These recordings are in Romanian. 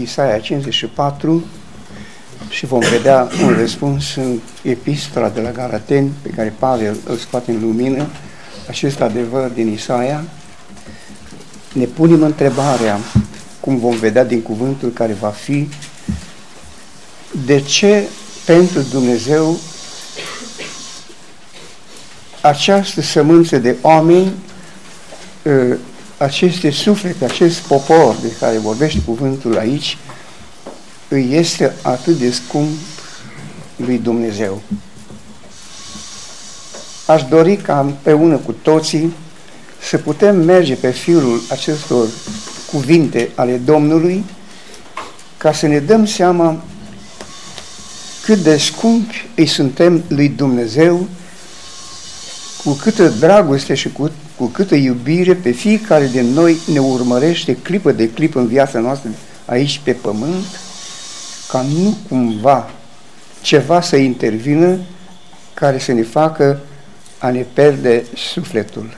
Isaia 54 și vom vedea un răspuns în epistola de la Galateni pe care Pavel îl scoate în lumină, acest adevăr din Isaia. Ne punem întrebarea, cum vom vedea din cuvântul care va fi, de ce pentru Dumnezeu această sămânță de oameni aceste suflete, acest popor de care vorbește cuvântul aici, îi este atât de scump lui Dumnezeu. Aș dori ca împreună cu toții să putem merge pe firul acestor cuvinte ale Domnului ca să ne dăm seama cât de scumpi îi suntem lui Dumnezeu, cu câtă dragoste și cu cu câtă iubire pe fiecare din noi ne urmărește clipă de clipă în viața noastră aici pe pământ, ca nu cumva ceva să intervină care să ne facă a ne pierde sufletul,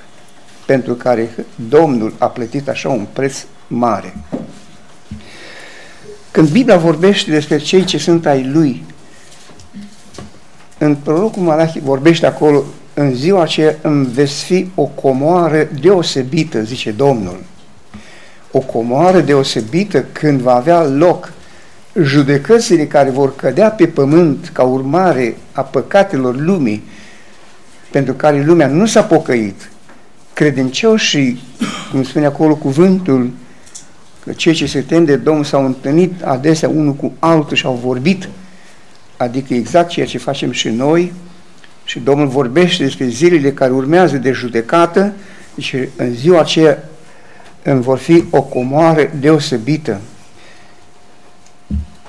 pentru care Domnul a plătit așa un preț mare. Când Biblia vorbește despre cei ce sunt ai Lui, în prorocul Malachi vorbește acolo în ziua aceea îmi veți fi o comoară deosebită, zice Domnul. O comoară deosebită când va avea loc judecățile care vor cădea pe pământ ca urmare a păcatelor lumii, pentru care lumea nu s-a pocăit, credincioșii, cum spune acolo cuvântul, că cei ce se tem de Domnul s-au întâlnit adesea unul cu altul și au vorbit, adică exact ceea ce facem și noi, și Domnul vorbește despre zilele care urmează de judecată și în ziua aceea îmi vor fi o comoară deosebită.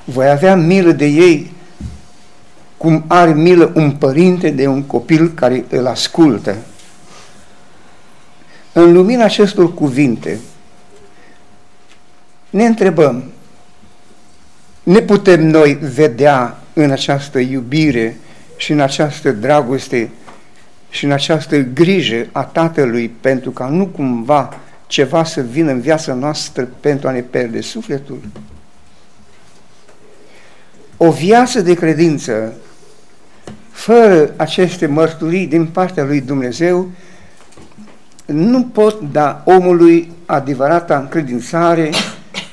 Voi avea milă de ei cum are milă un părinte de un copil care îl ascultă. În lumina acestor cuvinte, ne întrebăm, ne putem noi vedea în această iubire și în această dragoste și în această grijă a Tatălui pentru ca nu cumva ceva să vină în viața noastră pentru a ne pierde sufletul. O viață de credință fără aceste mărturii din partea lui Dumnezeu nu pot da omului adevărata încredințare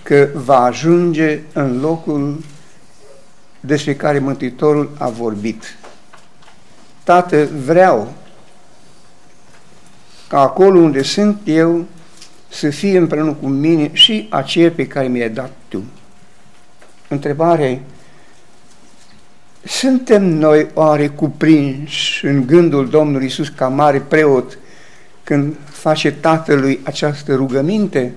că va ajunge în locul despre care Mântuitorul a vorbit. Tată, vreau ca acolo unde sunt eu să fie împreună cu mine și aceea pe care mi-ai dat Tu. Întrebarea e, suntem noi oare cuprinși în gândul Domnului Isus ca mare preot când face Tatălui această rugăminte?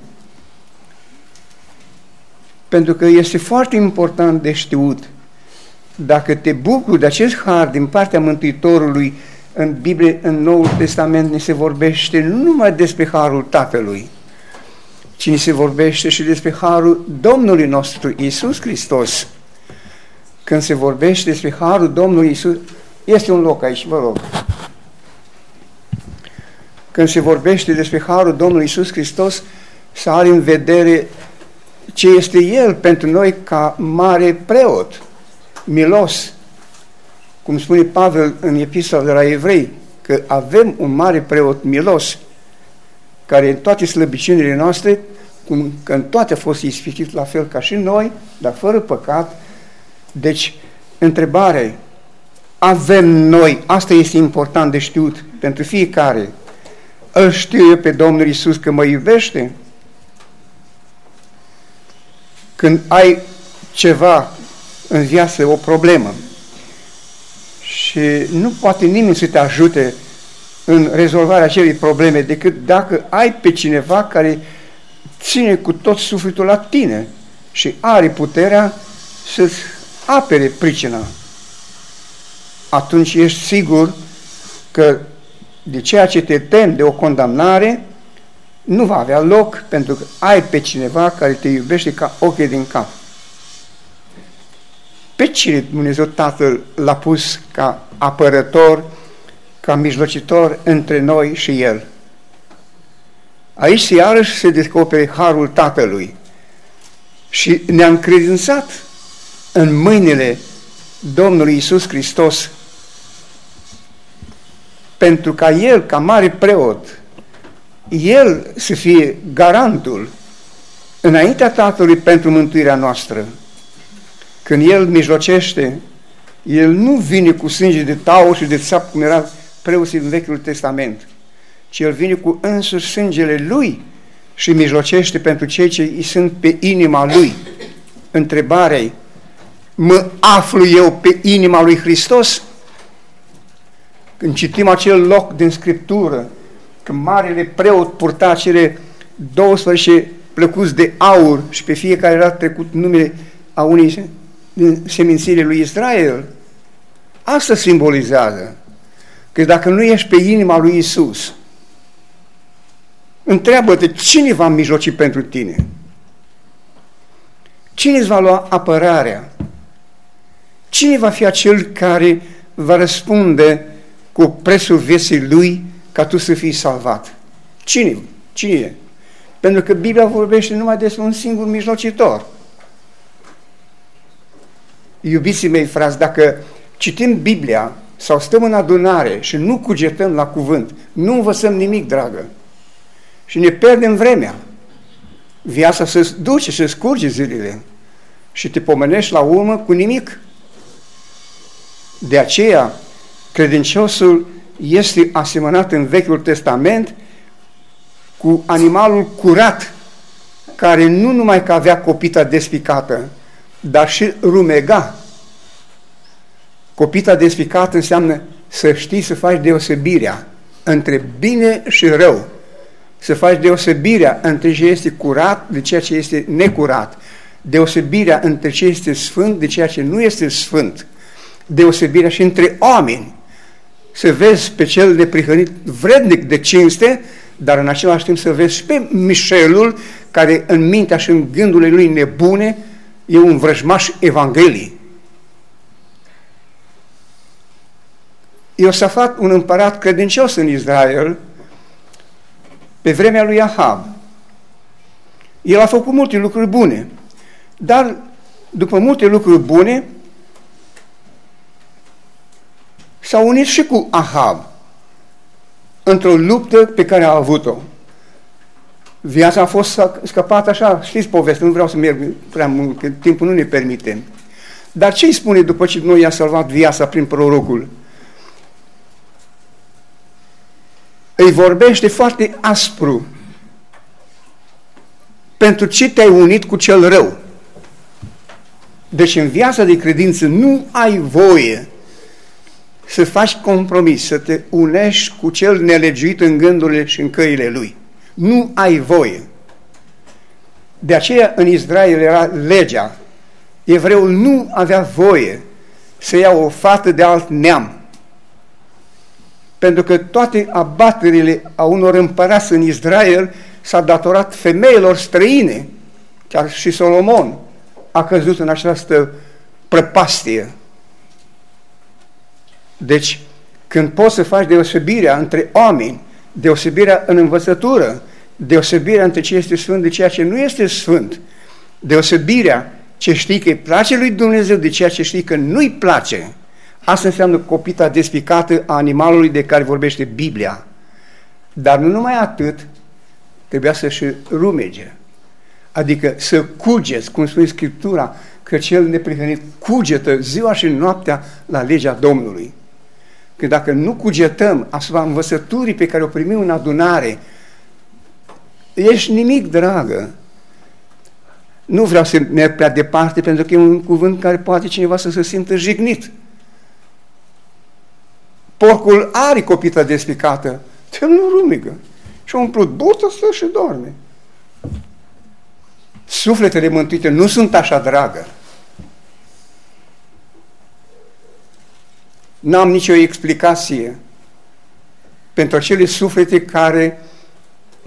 Pentru că este foarte important de știut dacă te bucuri de acest har din partea Mântuitorului, în Biblie, în Noul Testament, ne se vorbește nu numai despre harul Tatălui, ci ne se vorbește și despre harul Domnului nostru, Isus Hristos. Când se vorbește despre harul Domnului Isus, este un loc aici, vă rog. Când se vorbește despre harul Domnului Isus Hristos, să are în vedere ce este El pentru noi ca mare preot milos, cum spune Pavel în epistola de la evrei, că avem un mare preot milos, care în toate slăbiciunile noastre, cum că în toate a fost ispitit la fel ca și noi, dar fără păcat. Deci, întrebarea avem noi, asta este important de știut pentru fiecare, îl știu eu pe Domnul Isus că mă iubește? Când ai ceva în viață o problemă și nu poate nimeni să te ajute în rezolvarea acelei probleme decât dacă ai pe cineva care ține cu tot sufletul la tine și are puterea să-ți apere pricina. Atunci ești sigur că de ceea ce te tem de o condamnare nu va avea loc pentru că ai pe cineva care te iubește ca ochii din cap. Pe cine Dumnezeu Tatăl l-a pus ca apărător, ca mijlocitor între noi și El? Aici iarăși se descopere harul Tatălui. și ne-a încredințat în mâinile Domnului Isus Hristos pentru ca El, ca mare preot, El să fie garantul înaintea Tatălui pentru mântuirea noastră. Când El mijlocește, El nu vine cu sânge de taur și de țap, cum era preoții în Vechiul Testament, ci El vine cu însuși sângele Lui și mijlocește pentru cei ce îi sunt pe inima Lui. Întrebarea e, mă aflu eu pe inima Lui Hristos? Când citim acel loc din Scriptură, când marele preot purta cele 12 plăcuți de aur și pe fiecare era trecut numele a unei din semințiile lui Israel, asta simbolizează că dacă nu ești pe inima lui Isus, întreabă-te cine va mijloci pentru tine? Cine îți va lua apărarea? Cine va fi acel care va răspunde cu prețul vieții lui ca tu să fii salvat? Cine? Cine e? Pentru că Biblia vorbește numai despre un singur mijlocitor. Iubiții mei, frați, dacă citim Biblia sau stăm în adunare și nu cugetăm la cuvânt, nu învățăm nimic, dragă, și ne pierdem vremea. Viața se duce, se scurge zilele și te pomenești la urmă cu nimic. De aceea, credinciosul este asemănat în Vechiul Testament cu animalul curat, care nu numai că avea copita despicată, dar și rumega. Copita despicată înseamnă să știi să faci deosebirea între bine și rău. Să faci deosebirea între ce este curat de ceea ce este necurat. Deosebirea între ce este sfânt de ceea ce nu este sfânt. Deosebirea și între oameni. Să vezi pe cel neprihănit vrednic de cinste dar în același timp să vezi și pe Mișelul, care în mintea și în gândurile lui nebune e un vrăjmaș Evanghelii. Iosafat, un împărat credincios în Israel, pe vremea lui Ahab, el a făcut multe lucruri bune, dar după multe lucruri bune, s-a unit și cu Ahab într-o luptă pe care a avut-o. Viața a fost scăpată așa, știți povestea, nu vreau să merg prea mult, că timpul nu ne permite. Dar ce îi spune după ce noi i-a salvat viața prin prorocul? Îi vorbește foarte aspru. Pentru ce te-ai unit cu cel rău? Deci în viața de credință nu ai voie să faci compromis, să te unești cu cel nelegiuit în gândurile și în căile lui. Nu ai voie. De aceea în Israel era legea. Evreul nu avea voie să ia o fată de alt neam. Pentru că toate abaterile a unor împărați în Israel s-a datorat femeilor străine. Chiar și Solomon a căzut în această prăpastie. Deci, când poți să faci deosebirea între oameni, deosebirea în învățătură, deosebirea între ce este sfânt de ceea ce nu este sfânt, deosebirea ce știi că îi place lui Dumnezeu de ceea ce știi că nu-i place, asta înseamnă copita despicată a animalului de care vorbește Biblia. Dar nu numai atât, trebuia să și rumege. Adică să cugeți, cum spune Scriptura, că cel neprihănit cugetă ziua și noaptea la legea Domnului că dacă nu cugetăm asupra învățăturii pe care o primim în adunare, ești nimic, dragă. Nu vreau să merg prea departe, pentru că e un cuvânt care poate cineva să se simtă jignit. Porcul are copita despicată, el nu rumigă. Și a umplut burtă, stă și dorme. Sufletele mântuite nu sunt așa dragă. N-am nicio explicație pentru acele suflete care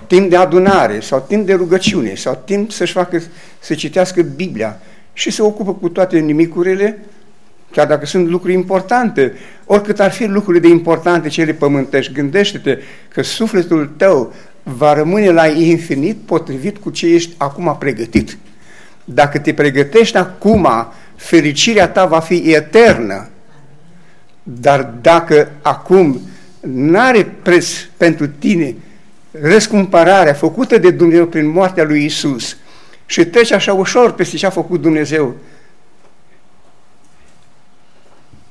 timp de adunare sau timp de rugăciune sau timp să-și facă, să citească Biblia și se ocupă cu toate nimicurile, chiar dacă sunt lucruri importante, oricât ar fi lucrurile de importante cele pământești, gândește-te că sufletul tău va rămâne la infinit potrivit cu ce ești acum pregătit. Dacă te pregătești acum, fericirea ta va fi eternă. Dar dacă acum n-are preț pentru tine răscumpărarea făcută de Dumnezeu prin moartea lui Isus și treci așa ușor peste ce a făcut Dumnezeu,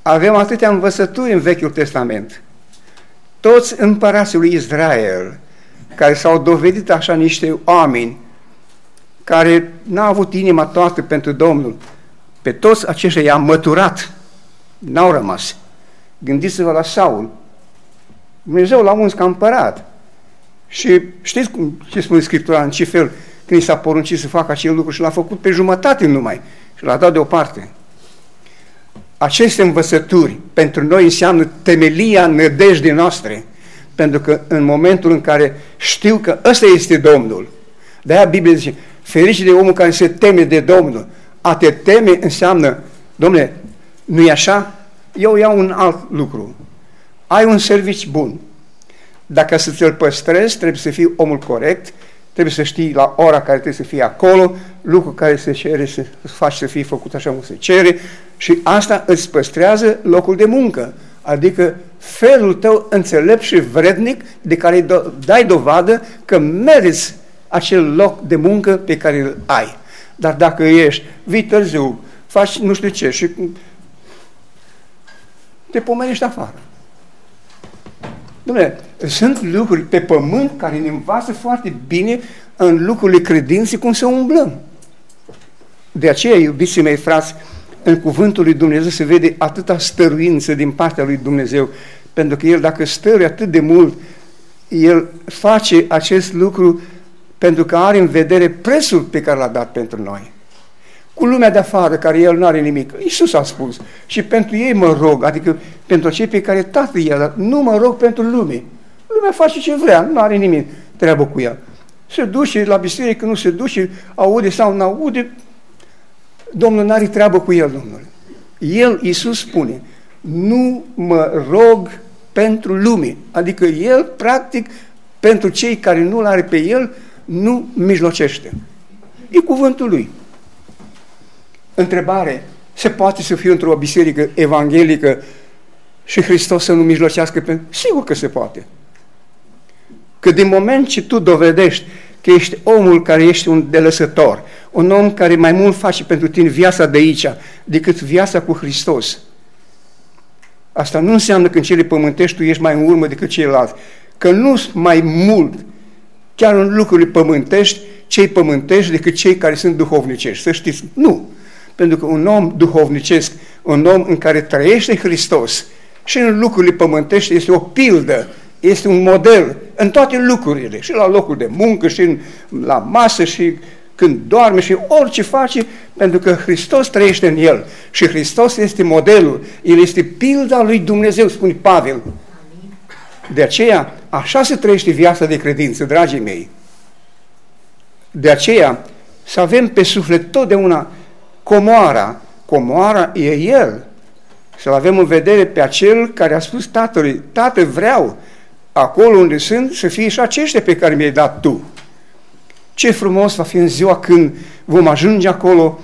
avem atâtea învățături în Vechiul Testament. Toți împărații lui Israel, care s-au dovedit așa niște oameni care n-au avut inima toată pentru Domnul, pe toți aceștia i-a măturat, n-au rămas. Gândiți-vă la Saul. Dumnezeu l-a uns ca împărat. Și știți cum, ce spune Scriptura, în ce fel, când i s-a poruncit să facă acel lucru și l-a făcut pe jumătate numai și l-a dat deoparte. Aceste învățături pentru noi înseamnă temelia nădejdii noastre, pentru că în momentul în care știu că ăsta este Domnul, de-aia Biblia zice, ferice de omul care se teme de Domnul. A te teme înseamnă, domnule, nu e așa? Eu iau un alt lucru. Ai un servici bun. Dacă să ți-l păstrezi, trebuie să fii omul corect, trebuie să știi la ora care trebuie să fie acolo, lucru care se cere să faci să fie făcut așa cum se cere și asta îți păstrează locul de muncă, adică felul tău înțelept și vrednic de care dai dovadă că meriți acel loc de muncă pe care îl ai. Dar dacă ești, vii târziu, faci nu știu ce și te pomenești afară. Dom'le, sunt lucruri pe pământ care ne învață foarte bine în lucrurile credinței cum să umblăm. De aceea, iubiții mei frați, în cuvântul lui Dumnezeu se vede atâta stăruință din partea lui Dumnezeu, pentru că El, dacă stăruie atât de mult, El face acest lucru pentru că are în vedere prețul pe care l-a dat pentru noi. Cu lumea de afară, care El nu are nimic, Iisus a spus, și pentru ei mă rog, adică pentru cei pe care Tatăl El, nu mă rog pentru lume. Lumea face ce vrea, nu are nimic treabă cu ea. Se duce la biserică, nu se duce, aude sau nu aude, Domnul nu are treabă cu el, Domnul. El, Iisus spune, nu mă rog pentru lume. Adică El, practic, pentru cei care nu-L are pe El, nu mijlocește. E cuvântul Lui. Întrebare, se poate să fie într-o biserică evanghelică și Hristos să nu mijlocească pentru... Sigur că se poate. Că din moment ce tu dovedești că ești omul care ești un delăsător, un om care mai mult face pentru tine viața de aici decât viața cu Hristos, asta nu înseamnă că în cele pământești tu ești mai în urmă decât ceilalți. Că nu mai mult, chiar în lucrurile pământești, cei pământești decât cei care sunt duhovnicești. Să știți, nu. Pentru că un om duhovnicesc, un om în care trăiește Hristos și în lucrurile pământești este o pildă este un model în toate lucrurile, și la locul de muncă, și în, la masă, și când doarme, și orice face, pentru că Hristos trăiește în el. Și Hristos este modelul, El este pilda lui Dumnezeu, spune Pavel. De aceea, așa se trăiește viața de credință, dragii mei. De aceea, să avem pe suflet totdeauna comoara. Comoara e El. Să-L avem în vedere pe acel care a spus Tatălui, Tată, vreau acolo unde sunt, să fie și aceștia pe care mi-ai dat Tu. Ce frumos va fi în ziua când vom ajunge acolo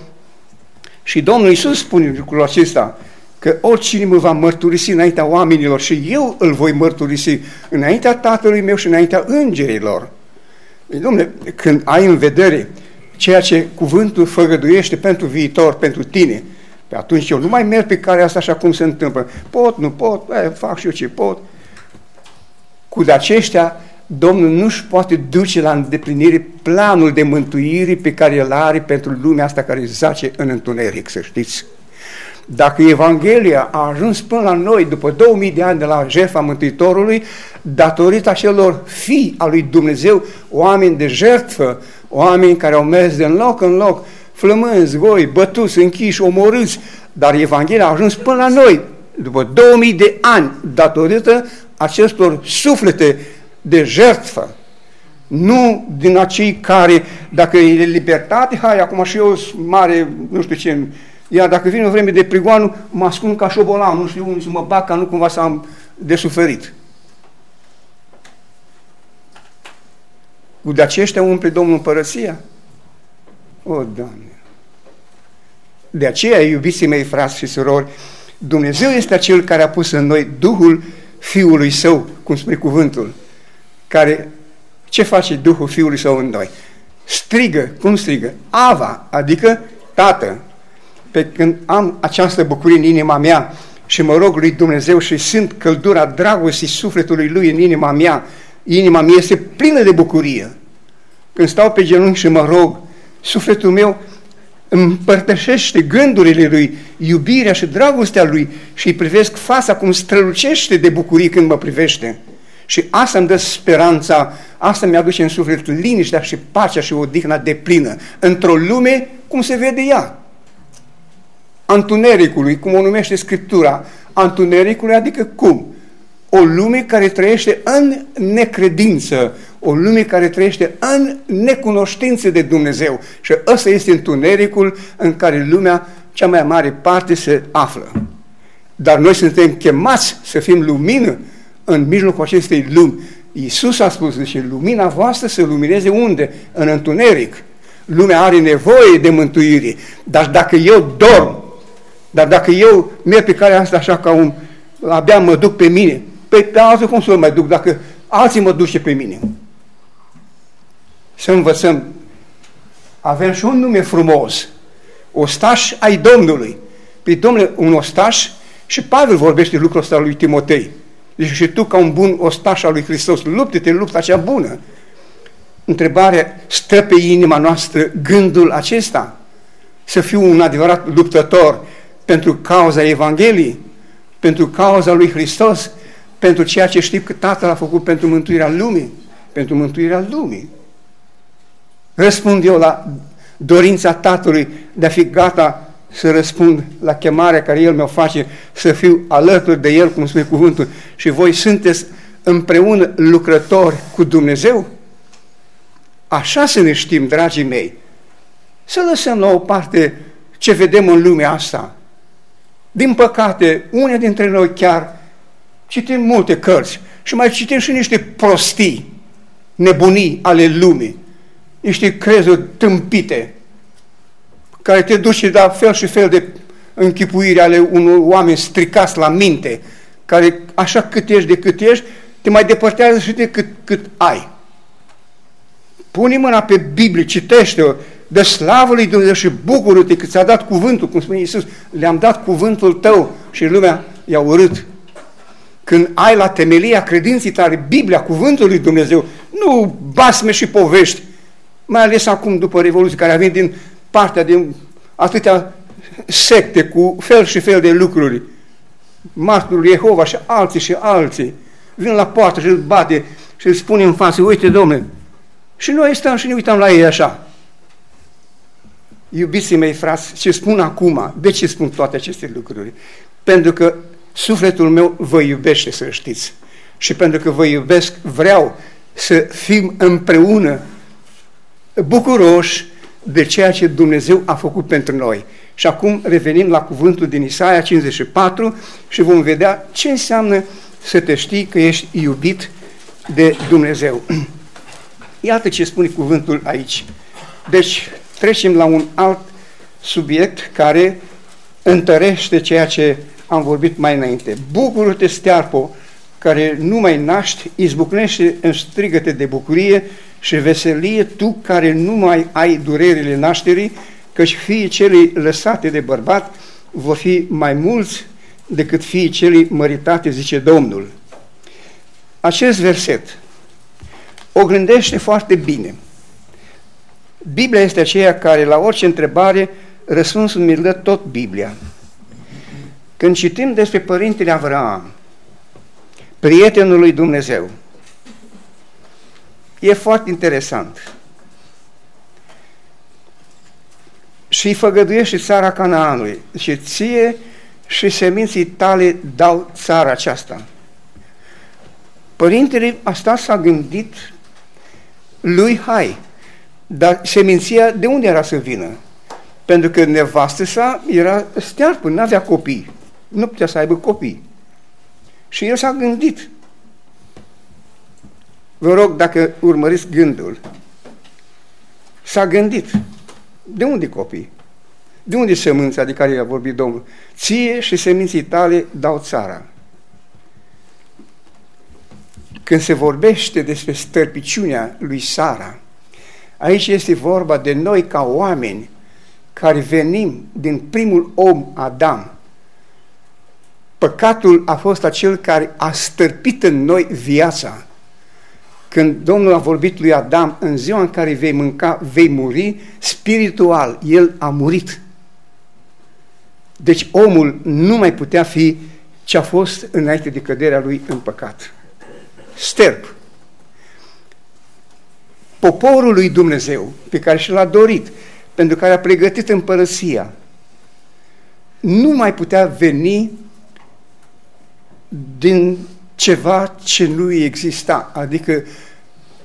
și Domnul Iisus spune lucrul acesta, că oricine mă va mărturisi înaintea oamenilor și eu îl voi mărturisi înaintea Tatălui meu și înaintea îngerilor. Domnule, când ai în vedere ceea ce cuvântul făgăduiește pentru viitor, pentru tine, pe atunci eu nu mai merg pe care asta așa cum se întâmplă. Pot, nu pot, e, fac și eu ce pot cu aceștia Domnul nu-și poate duce la îndeplinire planul de mântuire pe care îl are pentru lumea asta care zace în întuneric, să știți. Dacă Evanghelia a ajuns până la noi după 2000 de ani de la jertfa Mântuitorului, datorită acelor fii al lui Dumnezeu, oameni de jertfă, oameni care au mers de loc în loc, flămânzi, goi, bătuți, închiși, omorâți, dar Evanghelia a ajuns până la noi după 2000 de ani datorită acestor suflete de jertfă, nu din acei care, dacă e libertate, hai, acum și eu sunt mare, nu știu ce, iar dacă vine o vreme de prigoană, mă ascund ca șobolan, nu știu unde să mă bag, ca nu cumva să am de suferit. Cu de aceștia umple Domnul împărăția? O, Doamne! de aceea, iubiții mei, frați și surori, Dumnezeu este acel care a pus în noi Duhul Fiului Său, cum spune cuvântul, care, ce face Duhul Fiului Său în noi? Strigă, cum strigă? Ava, adică Tată. Pe când am această bucurie în inima mea și mă rog lui Dumnezeu și simt căldura dragostei sufletului Lui în inima mea, inima mea este plină de bucurie. Când stau pe genunchi și mă rog, sufletul meu împărtășește gândurile lui, iubirea și dragostea lui și îi privesc fața cum strălucește de bucurie când mă privește. Și asta îmi dă speranța, asta mi-aduce în suflet liniștea și pacea și odihna de plină, într-o lume cum se vede ea. Antunericului, cum o numește Scriptura, antunericului adică cum? O lume care trăiește în necredință, o lume care trăiește în necunoștință de Dumnezeu. Și ăsta este întunericul în care lumea, cea mai mare parte, se află. Dar noi suntem chemați să fim lumină în mijlocul acestei lumi. Iisus a spus, zice, lumina voastră să lumineze unde? În întuneric. Lumea are nevoie de mântuire. Dar dacă eu dorm, dar dacă eu merg pe calea asta așa ca un, abia mă duc pe mine, pe, pe alții cum să mă mai duc dacă alții mă duce pe mine? Să învățăm. Avem și un nume frumos. Ostaș ai Domnului. Păi, domnule, un ostaș, și Pavel vorbește lucrul ăsta lui Timotei. Deci și tu, ca un bun ostaș al lui Hristos, lupte-te în lupta cea bună. Întrebarea, stă pe inima noastră gândul acesta? Să fiu un adevărat luptător pentru cauza Evangheliei, pentru cauza lui Hristos, pentru ceea ce știu că Tatăl a făcut pentru mântuirea lumii, pentru mântuirea lumii. Răspund eu la dorința Tatălui de a fi gata să răspund la chemarea care El mi-o face, să fiu alături de El, cum spune cuvântul, și voi sunteți împreună lucrători cu Dumnezeu? Așa să ne știm, dragii mei, să lăsăm la o parte ce vedem în lumea asta. Din păcate, unii dintre noi chiar citim multe cărți și mai citim și niște prostii, nebunii ale lumii, niște crezuri tâmpite, care te duce la fel și fel de închipuire ale unor oameni stricați la minte, care așa cât ești de cât ești, te mai depărtează și de cât, cât ai. Pune mâna pe Biblie, citește-o, de slavă lui Dumnezeu și bucură-te că ți-a dat cuvântul, cum spune Iisus, le-am dat cuvântul tău și lumea i-a urât. Când ai la temelia credinții tale Biblia, cuvântul lui Dumnezeu, nu basme și povești, mai ales acum după Revoluție, care a venit din partea din atâtea secte cu fel și fel de lucruri. Martorul Jehova și alții și alții vin la poartă și îl bate și îl spune în față, uite, domnule, și noi stăm și ne uităm la ei așa. Iubiții mei frați, ce spun acum, de ce spun toate aceste lucruri? Pentru că sufletul meu vă iubește, să știți. Și pentru că vă iubesc, vreau să fim împreună bucuroși de ceea ce Dumnezeu a făcut pentru noi. Și acum revenim la cuvântul din Isaia 54 și vom vedea ce înseamnă să te știi că ești iubit de Dumnezeu. Iată ce spune cuvântul aici. Deci trecem la un alt subiect care întărește ceea ce am vorbit mai înainte. Bucură-te, stearpo, care nu mai naști, izbucnește în strigăte de bucurie și veselie tu care nu mai ai durerile nașterii, căci fiii celei lăsate de bărbat vor fi mai mulți decât fiii celei măritate, zice Domnul. Acest verset o gândește foarte bine. Biblia este aceea care la orice întrebare răspunsul mi dă tot Biblia. Când citim despre Părintele Avraam, prietenul lui Dumnezeu, e foarte interesant. Și îi făgăduiește țara Canaanului. Și ție și seminții tale dau țara aceasta. Părintele asta s-a gândit lui Hai. Dar seminția de unde era să vină? Pentru că nevastă sa era stearpă, nu avea copii. Nu putea să aibă copii. Și el s-a gândit, Vă rog, dacă urmăriți gândul, s-a gândit, de unde copii? De unde sămânța de care a vorbit Domnul? Ție și seminții tale dau țara. Când se vorbește despre stărpiciunea lui Sara, aici este vorba de noi ca oameni care venim din primul om, Adam. Păcatul a fost acel care a stărpit în noi viața. Când Domnul a vorbit lui Adam, în ziua în care vei mânca, vei muri, spiritual, el a murit. Deci omul nu mai putea fi ce a fost înainte de căderea lui în păcat. Sterp. Poporul lui Dumnezeu, pe care și l-a dorit, pentru care a pregătit împărăția, nu mai putea veni din ceva ce nu exista, adică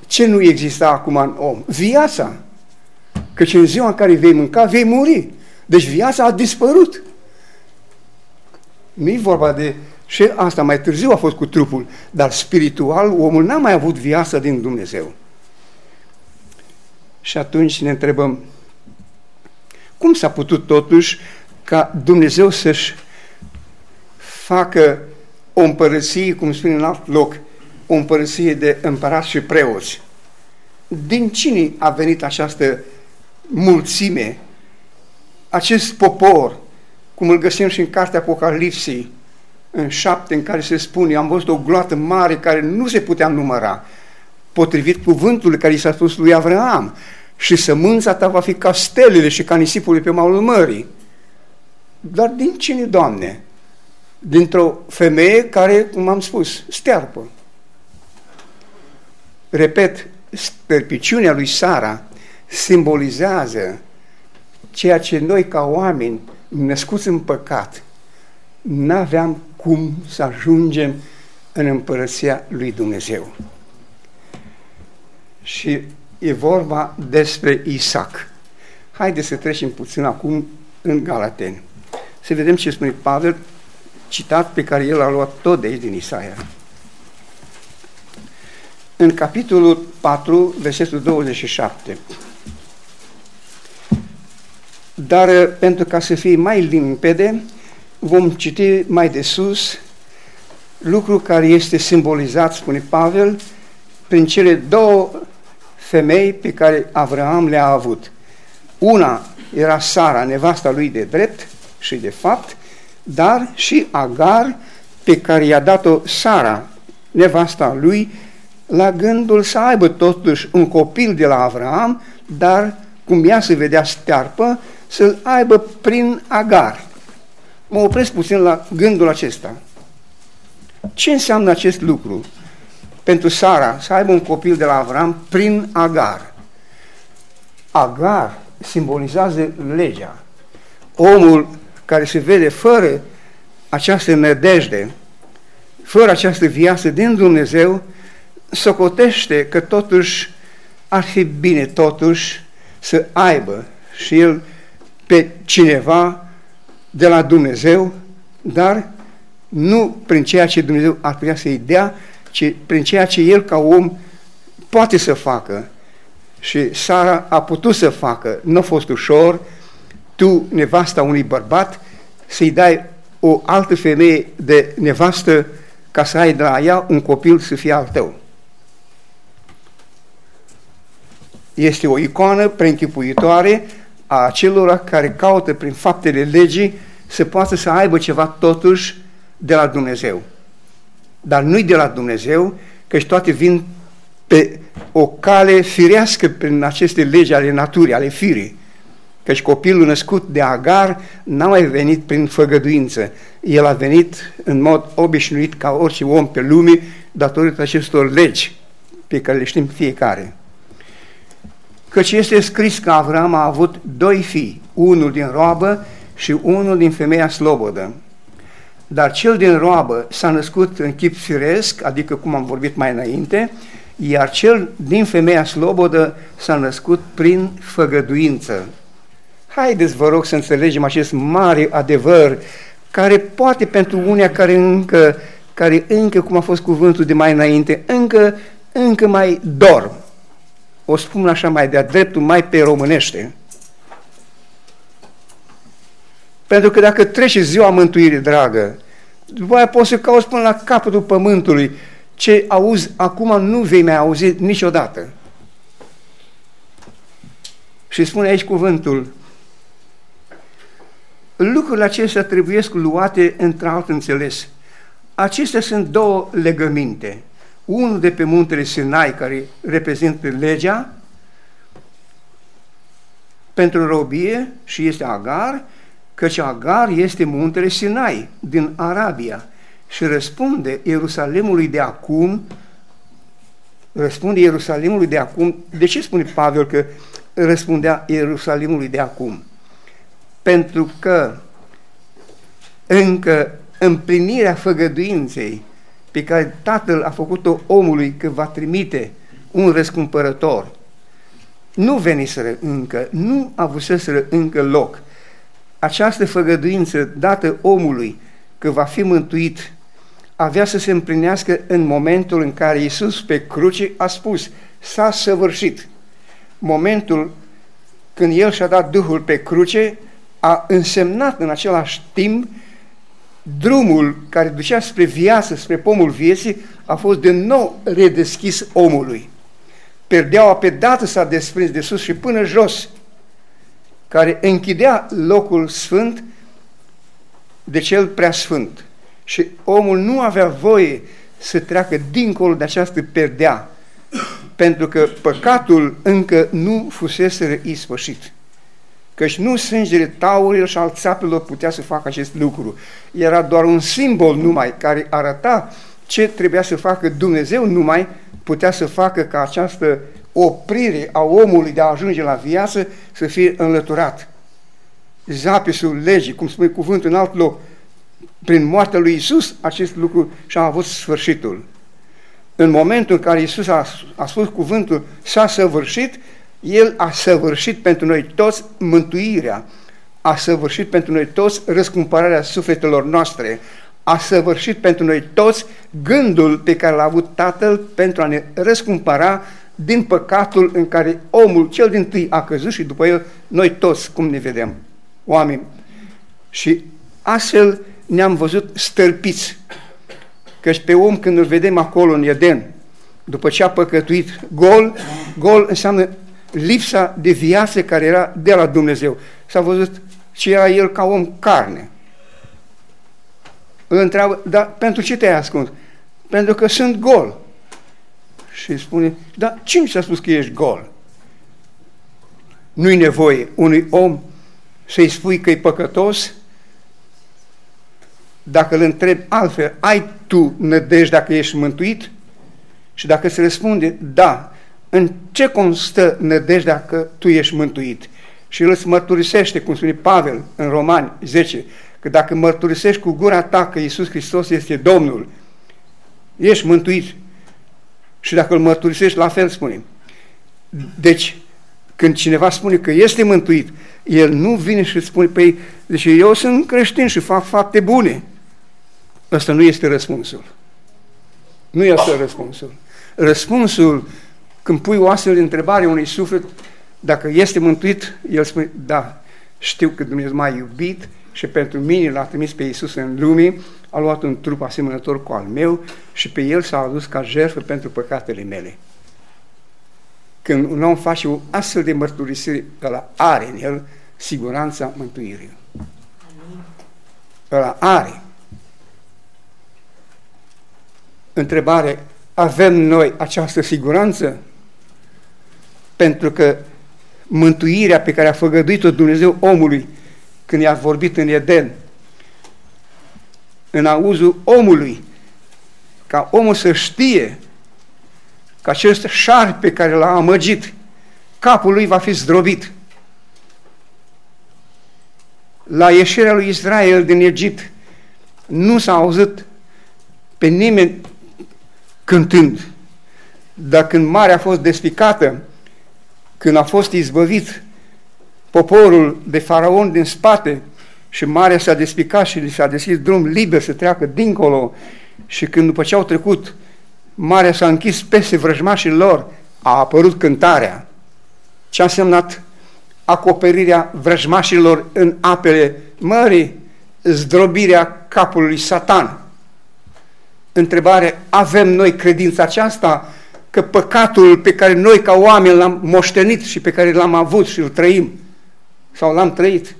ce nu exista acum în om? Viața. Căci în ziua în care vei mânca, vei muri. Deci viața a dispărut. Nu e vorba de... Și asta mai târziu a fost cu trupul, dar spiritual omul n-a mai avut viață din Dumnezeu. Și atunci ne întrebăm, cum s-a putut totuși ca Dumnezeu să-și facă o împărăție, cum spune în alt loc, o împărăție de împărați și preoți? Din cine a venit această mulțime, acest popor, cum îl găsim și în cartea Apocalipsii, în șapte, în care se spune, am văzut o gloată mare care nu se putea număra, potrivit cuvântului care i s-a spus lui Avraam, și sămânța ta va fi ca stelele și ca nisipul pe malul mării. Dar din cine, Doamne? Dintr-o femeie care, cum am spus, stearpă. Repet, sterpiciunea lui Sara simbolizează ceea ce noi ca oameni născuți în păcat n-aveam cum să ajungem în împărăția lui Dumnezeu. Și e vorba despre Isaac. Haideți să trecem puțin acum în Galateni. Să vedem ce spune Pavel, citat pe care el a luat tot de aici din Isaia. În capitolul 4, versetul 27. Dar pentru ca să fie mai limpede, vom citi mai de sus lucru care este simbolizat, spune Pavel, prin cele două femei pe care Avraam le-a avut. Una era Sara, nevasta lui de drept și de fapt, dar și Agar, pe care i-a dat-o Sara, nevasta lui, la gândul să aibă totuși un copil de la Avraam, dar cum ea se vedea stearpă, să-l aibă prin Agar. Mă opresc puțin la gândul acesta. Ce înseamnă acest lucru? Pentru Sara să aibă un copil de la Avram prin Agar. Agar simbolizează legea. Omul care se vede fără această nădejde, fără această viață din Dumnezeu, socotește că totuși ar fi bine totuși să aibă și el pe cineva de la Dumnezeu, dar nu prin ceea ce Dumnezeu ar putea să-i dea, ci prin ceea ce el ca om poate să facă. Și Sara a putut să facă, nu a fost ușor, tu, nevasta unui bărbat, să-i dai o altă femeie de nevastă ca să ai de la ea un copil să fie al tău. Este o icoană preînchipuitoare a celor care caută prin faptele legii să poată să aibă ceva totuși de la Dumnezeu. Dar nu-i de la Dumnezeu, căci toate vin pe o cale firească prin aceste legi ale naturii, ale firii. Căci copilul născut de Agar n-a mai venit prin făgăduință. El a venit în mod obișnuit ca orice om pe lume datorită acestor legi pe care le știm fiecare. Căci este scris că Avram a avut doi fii, unul din roabă și unul din femeia slobodă. Dar cel din roabă s-a născut în chip firesc, adică cum am vorbit mai înainte, iar cel din femeia slobodă s-a născut prin făgăduință. Haideți, vă rog, să înțelegem acest mare adevăr, care poate pentru unii care încă, care încă, cum a fost cuvântul de mai înainte, încă, încă mai dorm. O spun așa mai de-a dreptul, mai pe românește. Pentru că dacă trece ziua mântuirii, dragă, după aia poți să cauți până la capătul pământului. Ce auzi acum nu vei mai auzi niciodată. Și spune aici cuvântul, lucrurile acestea trebuie luate într-alt înțeles. Acestea sunt două legăminte. Unul de pe muntele Sinai, care reprezintă legea, pentru robie și este Agar, căci Agar este muntele Sinai din Arabia și răspunde Ierusalimului de acum, răspunde Ierusalimului de acum, de ce spune Pavel că răspundea Ierusalimului de acum? Pentru că încă împlinirea făgăduinței pe care Tatăl a făcut-o omului că va trimite un răscumpărător, nu veniseră încă, nu avuseseră încă loc. Această făgăduință dată omului că va fi mântuit avea să se împlinească în momentul în care Iisus pe cruce a spus s-a săvârșit. Momentul când El și-a dat Duhul pe cruce a însemnat în același timp drumul care ducea spre viață, spre pomul vieții, a fost de nou redeschis omului. Perdeaua pe dată s-a desprins de sus și până jos, care închidea locul sfânt de cel prea sfânt. Și omul nu avea voie să treacă dincolo de această perdea, pentru că păcatul încă nu fusese ispășit. Căci nu sângele taurilor și al țapelor putea să facă acest lucru. Era doar un simbol numai care arăta ce trebuia să facă Dumnezeu numai putea să facă ca această oprire a omului de a ajunge la viață să fie înlăturat. Zapisul legii, cum spune cuvântul în alt loc, prin moartea lui Isus, acest lucru și-a avut sfârșitul. În momentul în care Isus a, a spus cuvântul s-a săvârșit, El a săvârșit pentru noi toți mântuirea, a săvârșit pentru noi toți răscumpărarea sufletelor noastre, a săvârșit pentru noi toți gândul pe care l-a avut Tatăl pentru a ne răscumpăra din păcatul în care omul cel din tâi a căzut și după el noi toți, cum ne vedem, oameni. Și astfel ne-am văzut stâlpiți. Căci pe om când îl vedem acolo în Eden, după ce a păcătuit, gol, gol înseamnă lipsa de viață care era de la Dumnezeu. S-a văzut ce era el ca om carne. Îl întreabă, dar pentru ce te-ai ascuns? Pentru că sunt gol. Și spune, dar cine ți-a spus că ești gol? Nu-i nevoie unui om să-i spui că e păcătos dacă îl întrebi altfel, ai tu nădejde dacă ești mântuit? Și dacă se răspunde, da, în ce constă nădejdea că tu ești mântuit? Și el îți mărturisește, cum spune Pavel în Romani 10, că dacă mărturisești cu gura ta că Iisus Hristos este Domnul, ești mântuit. Și dacă îl mărturisești, la fel spune. Deci, când cineva spune că este mântuit, el nu vine și spune, păi, deci eu sunt creștin și fac fapte bune. Ăsta nu este răspunsul. Nu este răspunsul. Răspunsul, când pui o astfel de întrebare unui suflet, dacă este mântuit, el spune, da, știu că Dumnezeu m-a iubit și pentru mine l-a trimis pe Iisus în lume, a luat un trup asemănător cu al meu și pe el s-a adus ca jertfă pentru păcatele mele. Când un om face o astfel de mărturisire, ăla are în el siguranța mântuirii. Ăla are. Întrebare, avem noi această siguranță? Pentru că mântuirea pe care a făgăduit-o Dumnezeu omului când i-a vorbit în Eden, în auzul omului, ca omul să știe că acest șarpe care l-a amăgit, capul lui va fi zdrobit. La ieșirea lui Israel din Egipt nu s-a auzit pe nimeni cântând. Dar când marea a fost despicată, când a fost izbăvit poporul de faraon din spate și marea s-a despicat și li s-a deschis drum liber să treacă dincolo și când după ce au trecut, marea s-a închis peste vrăjmașii lor, a apărut cântarea. Ce a însemnat acoperirea vrăjmașilor în apele mării zdrobirea capului Satan. Întrebare, avem noi credința aceasta că păcatul pe care noi ca oameni l-am moștenit și pe care l-am avut și îl trăim, sau l-am trăit,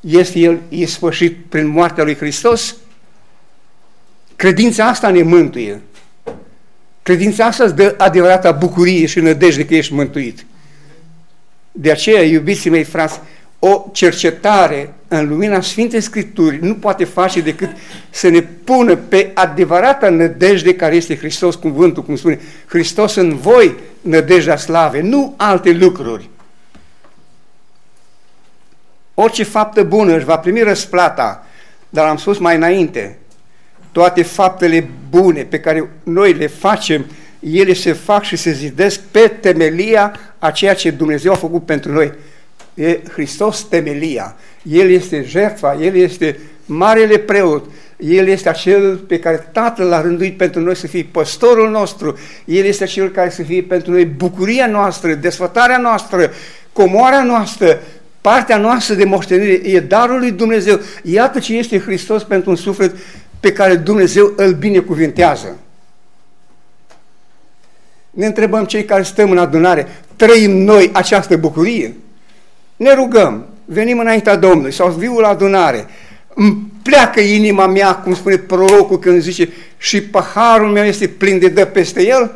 este el ispășit prin moartea lui Hristos? Credința asta ne mântuie. Credința asta îți dă adevărata bucurie și nădejde că ești mântuit. De aceea, iubiții mei frați, o cercetare în lumina Sfintei Scripturi nu poate face decât să ne pună pe adevărata nădejde care este Hristos, cuvântul, cum spune, Hristos în voi, nădejdea slave, nu alte lucruri. Orice faptă bună își va primi răsplata, dar am spus mai înainte, toate faptele bune pe care noi le facem, ele se fac și se zidesc pe temelia a ceea ce Dumnezeu a făcut pentru noi. E Hristos temelia. El este jertfa, El este marele preot, El este acel pe care Tatăl l-a rânduit pentru noi să fie păstorul nostru, El este acel care să fie pentru noi bucuria noastră, desfătarea noastră, comoarea noastră, partea noastră de moștenire, e darul lui Dumnezeu. Iată ce este Hristos pentru un suflet pe care Dumnezeu îl binecuvintează. Ne întrebăm cei care stăm în adunare, trăim noi această bucurie? Ne rugăm, venim înaintea Domnului sau viu la adunare, îmi pleacă inima mea, cum spune prorocul când zice, și paharul meu este plin de dă peste el?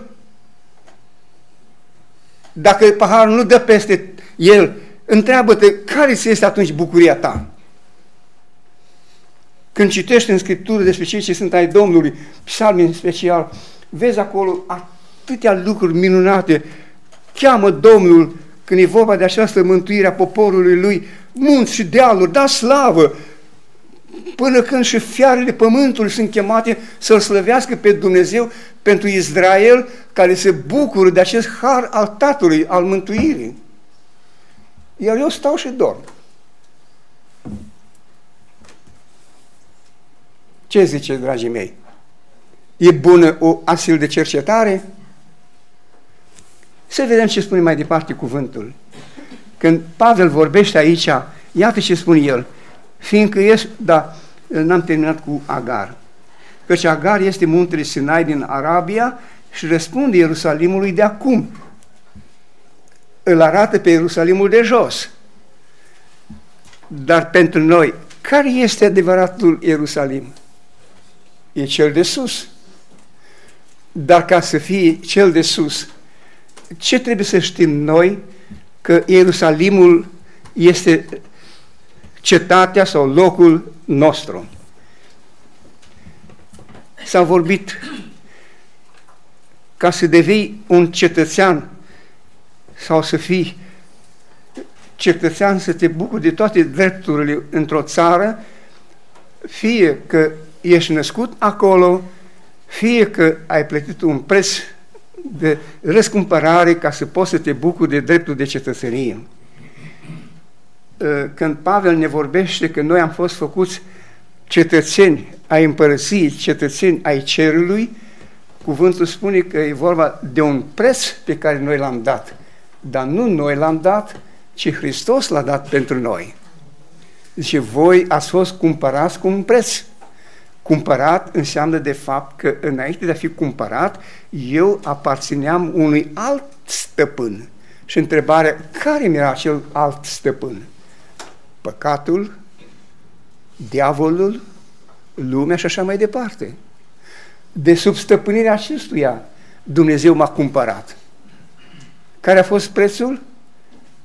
Dacă paharul nu dă peste el, întreabă-te, care este atunci bucuria ta? Când citești în Scriptură despre cei ce sunt ai Domnului, psalmi în special, vezi acolo atâtea lucruri minunate. Cheamă Domnul, când e vorba de această mântuire a poporului lui, munți și dealuri, da slavă, până când și fiarele pământului sunt chemate să-L slăvească pe Dumnezeu pentru Israel, care se bucură de acest har al Tatălui, al mântuirii. Iar eu stau și dorm. Ce zice, dragii mei? E bună o astfel de cercetare? Să vedem ce spune mai departe cuvântul. Când Pavel vorbește aici, iată ce spune el. Fiindcă ești, da, n-am terminat cu Agar. Căci Agar este muntele Sinai din Arabia și răspunde Ierusalimului de acum. Îl arată pe Ierusalimul de jos. Dar pentru noi, care este adevăratul Ierusalim? e cel de sus. Dar ca să fie cel de sus, ce trebuie să știm noi? Că Ierusalimul este cetatea sau locul nostru. S-a vorbit ca să devii un cetățean sau să fii cetățean, să te bucuri de toate drepturile într-o țară, fie că ești născut acolo, fie că ai plătit un preț de răscumpărare ca să poți să te bucuri de dreptul de cetățenie. Ă, când Pavel ne vorbește că noi am fost făcuți cetățeni ai împărăției, cetățeni ai cerului, cuvântul spune că e vorba de un preț pe care noi l-am dat. Dar nu noi l-am dat, ci Hristos l-a dat pentru noi. Zice, voi ați fost cumpărați cu un preț. Cumpărat înseamnă de fapt că înainte de a fi cumpărat, eu aparțineam unui alt stăpân. Și întrebarea, care mi era acel alt stăpân? Păcatul, diavolul, lumea și așa mai departe. De sub stăpânirea acestuia, Dumnezeu m-a cumpărat. Care a fost prețul?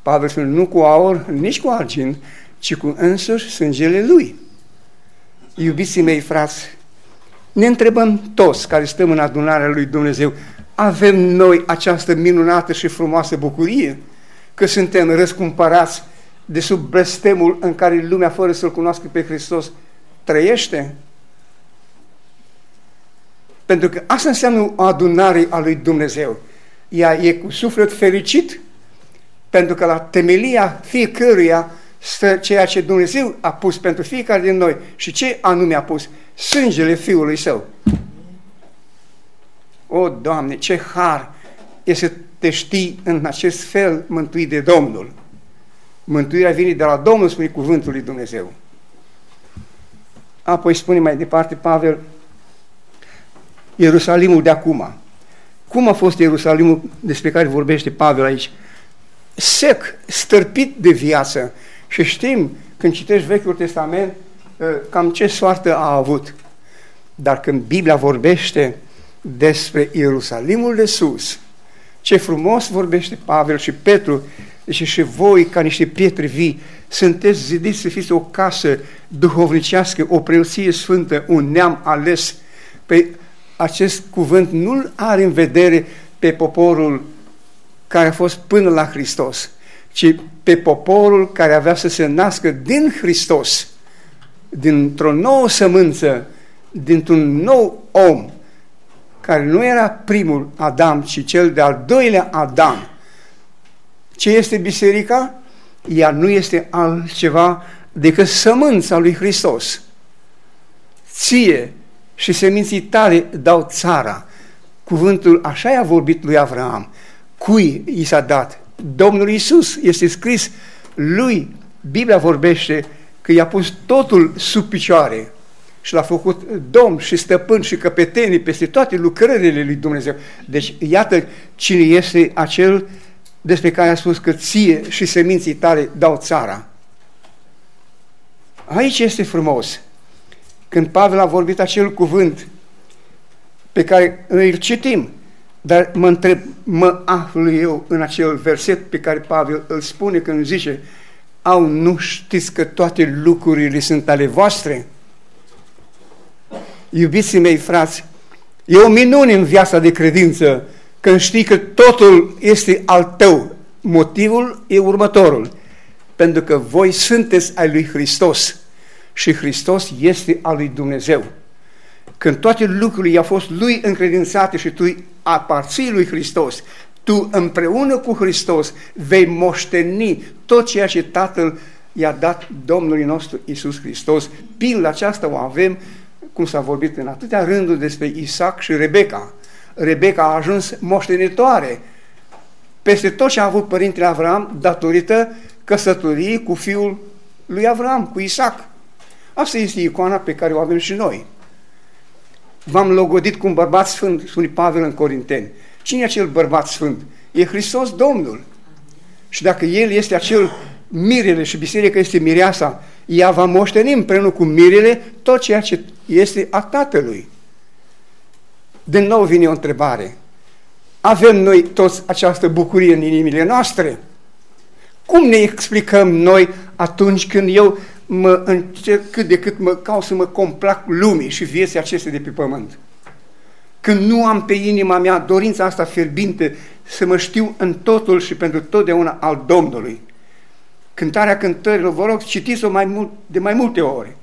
Pavel spune, nu cu aur, nici cu argint, ci cu însuși sângele Lui. Iubiții mei frați, ne întrebăm toți care stăm în adunarea lui Dumnezeu, avem noi această minunată și frumoasă bucurie că suntem răscumpărați de sub blestemul în care lumea, fără să-L cunoască pe Hristos, trăiește? Pentru că asta înseamnă o adunare a lui Dumnezeu. Ea e cu suflet fericit, pentru că la temelia fiecăruia stă ceea ce Dumnezeu a pus pentru fiecare din noi și ce anume a pus? Sângele Fiului Său. O, Doamne, ce har e să te știi în acest fel mântuit de Domnul. Mântuirea vine de la Domnul, spune cuvântul lui Dumnezeu. Apoi spune mai departe Pavel, Ierusalimul de acum. Cum a fost Ierusalimul despre care vorbește Pavel aici? Sec, stărpit de viață. Și știm, când citești Vechiul Testament, ă, cam ce soartă a avut. Dar când Biblia vorbește despre Ierusalimul de sus, ce frumos vorbește Pavel și Petru, deci și voi, ca niște pietre vii, sunteți zidiți să fiți o casă duhovnicească, o preoție sfântă, un neam ales. Pe acest cuvânt nu-l are în vedere pe poporul care a fost până la Hristos, ci pe poporul care avea să se nască din Hristos, dintr-o nouă sămânță, dintr-un nou om, care nu era primul Adam, ci cel de-al doilea Adam. Ce este biserica? Ea nu este altceva decât sămânța lui Hristos. Ție și seminții tale dau țara. Cuvântul așa i-a vorbit lui Avram. Cui i s-a dat? Domnul Isus este scris lui. Biblia vorbește că i-a pus totul sub picioare și l-a făcut domn și stăpân și căpetenii peste toate lucrările lui Dumnezeu. Deci iată cine este acel despre care a spus că ție și seminții tale dau țara. Aici este frumos. Când Pavel a vorbit acel cuvânt pe care îl citim, dar mă întreb, mă aflu eu în acel verset pe care Pavel îl spune când zice au, nu știți că toate lucrurile sunt ale voastre? Iubiții mei frați, e o minune în viața de credință când știi că totul este al tău. Motivul e următorul. Pentru că voi sunteți ai lui Hristos și Hristos este al lui Dumnezeu. Când toate lucrurile i-au fost lui încredințate și tu aparții lui Hristos, tu împreună cu Hristos vei moșteni tot ceea ce Tatăl i-a dat Domnului nostru Isus Hristos. Pila aceasta o avem, cum s-a vorbit în atâtea rânduri despre Isaac și Rebecca. Rebecca a ajuns moștenitoare peste tot ce a avut părintele Avram datorită căsătoriei cu fiul lui Avram, cu Isaac. Asta este icoana pe care o avem și noi. V-am logodit cu un bărbat sfânt, spune Pavel în Corinteni. Cine e acel bărbat sfânt? E Hristos Domnul. Și dacă El este acel mirele și biserica este mireasa, ea va moșteni împreună cu mirele tot ceea ce este a Tatălui. Din nou vine o întrebare. Avem noi toți această bucurie în inimile noastre? Cum ne explicăm noi atunci când eu mă încerc cât de cât mă caut să mă complac lumii și vieții acestea de pe pământ? Când nu am pe inima mea dorința asta fierbinte să mă știu în totul și pentru totdeauna al Domnului. Cântarea cântărilor, vă rog, citiți-o mai mult, de mai multe ori.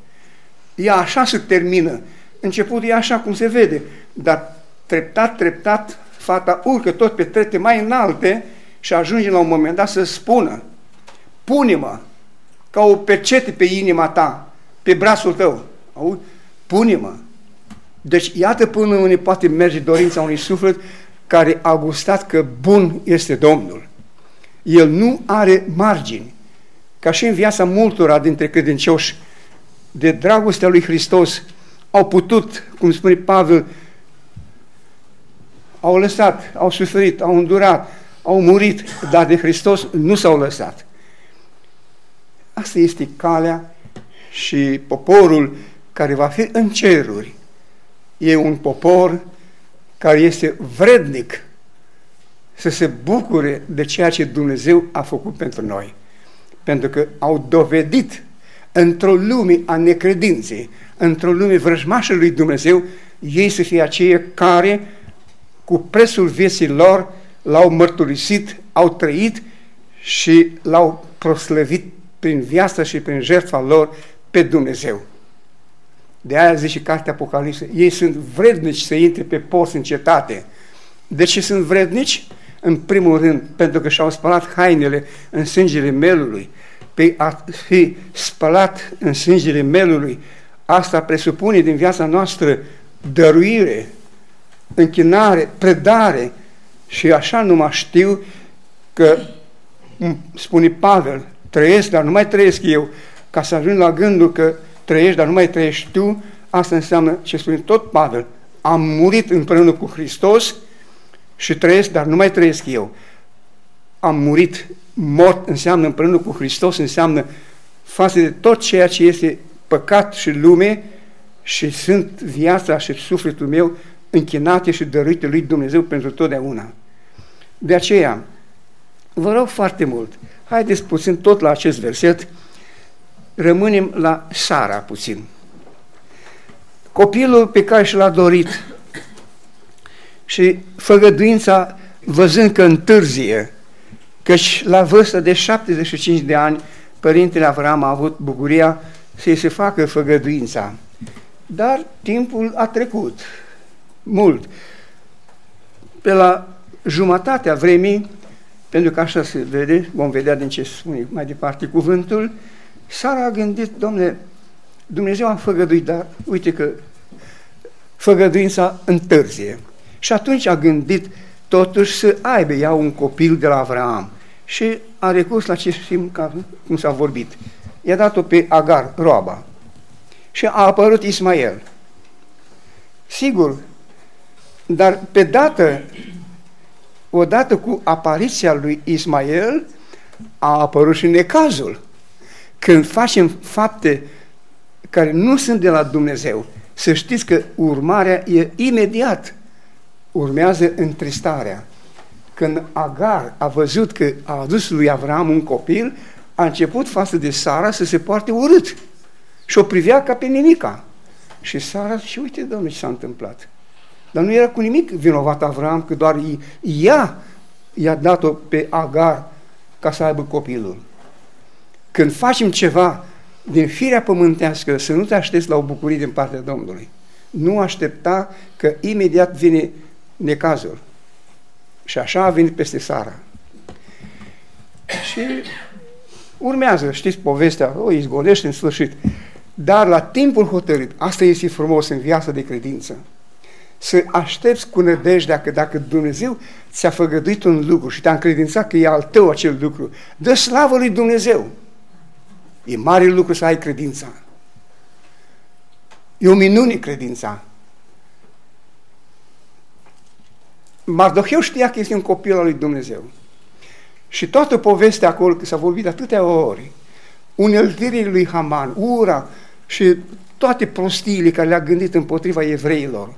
Ea așa se termină. Începutul e așa cum se vede, dar treptat, treptat, fata urcă tot pe trete mai înalte și ajunge la un moment dat să spună pune-mă ca o pecete pe inima ta, pe brațul tău. Auzi? Pune-mă. Deci iată până unde poate merge dorința unui suflet care a gustat că bun este Domnul. El nu are margini. Ca și în viața multora dintre credincioși, de dragostea lui Hristos, au putut, cum spune Pavel, au lăsat, au suferit, au îndurat, au murit, dar de Hristos nu s-au lăsat. Asta este calea și poporul care va fi în ceruri. E un popor care este vrednic să se bucure de ceea ce Dumnezeu a făcut pentru noi. Pentru că au dovedit într-o lume a necredinței, într-o lume vrăjmașă lui Dumnezeu, ei să fie aceia care cu prețul vieții lor l-au mărturisit, au trăit și l-au proslăvit prin viața și prin jertfa lor pe Dumnezeu. De aia zice cartea Apocalipsă, ei sunt vrednici să intre pe porți în cetate. De ce sunt vrednici? În primul rând, pentru că și-au spălat hainele în sângele melului. Pe a fi spălat în sângele melului, asta presupune din viața noastră dăruire, închinare, predare și așa nu mă știu că, spune Pavel, trăiesc, dar nu mai trăiesc eu, ca să ajung la gândul că trăiești, dar nu mai trăiești tu, asta înseamnă ce spune tot Pavel, am murit împreună cu Hristos și trăiesc, dar nu mai trăiesc eu. Am murit, mort înseamnă împreună cu Hristos, înseamnă față de tot ceea ce este păcat și lume și sunt viața și sufletul meu închinate și dăruite lui Dumnezeu pentru totdeauna. De aceea, vă rog foarte mult, haideți puțin tot la acest verset, rămânem la Sara puțin. Copilul pe care și l-a dorit și făgăduința văzând că întârzie, căci la vârstă de 75 de ani, părintele Avram a avut bucuria să-i se facă făgăduința. Dar timpul a trecut mult. Pe la jumătatea vremii, pentru că așa se vede, vom vedea din ce spune mai departe cuvântul, Sara a gândit, domnule, Dumnezeu a făgăduit, dar uite că făgăduința întârzie. Și atunci a gândit totuși să aibă ea un copil de la Avraam. Și a recurs la ce știm ca, cum s-a vorbit. I-a dat-o pe Agar, roaba. Și a apărut Ismael. Sigur, dar pe dată, odată cu apariția lui Ismael, a apărut și necazul. Când facem fapte care nu sunt de la Dumnezeu, să știți că urmarea e imediat. Urmează întristarea. Când Agar a văzut că a adus lui Avram un copil, a început față de Sara să se poarte urât și o privea ca pe nimica. Și Sara și uite, domnule, ce s-a întâmplat. Dar nu era cu nimic vinovat Avram, că doar ea i-a dat-o pe Agar ca să aibă copilul. Când facem ceva din firea pământească, să nu te aștepți la o bucurie din partea Domnului. Nu aștepta că imediat vine necazul. Și așa a venit peste Sara. Și urmează, știți povestea, o izgonește în sfârșit. Dar la timpul hotărât, asta este frumos în viața de credință, să aștepți cu nădejdea că dacă Dumnezeu ți-a făgăduit un lucru și te-a încredințat că e al tău acel lucru, dă slavă lui Dumnezeu. E mare lucru să ai credința. E o minune credința. Mardoheu știa că este un copil al lui Dumnezeu. Și toată povestea acolo, că s-a vorbit atâtea ori, uneltirii lui Haman, ura și toate prostiile care le-a gândit împotriva evreilor,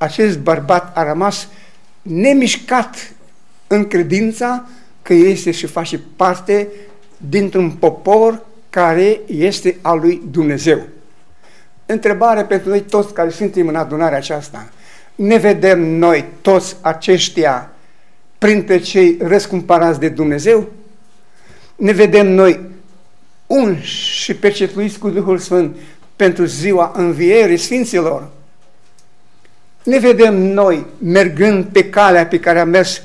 acest bărbat a rămas nemișcat în credința că este și face parte dintr-un popor care este al lui Dumnezeu. Întrebare pentru noi toți care suntem în adunarea aceasta. Ne vedem noi toți aceștia printre cei răscumpărați de Dumnezeu? Ne vedem noi unși și percetuiți cu Duhul Sfânt pentru ziua învierii Sfinților? Ne vedem noi mergând pe calea pe care am mers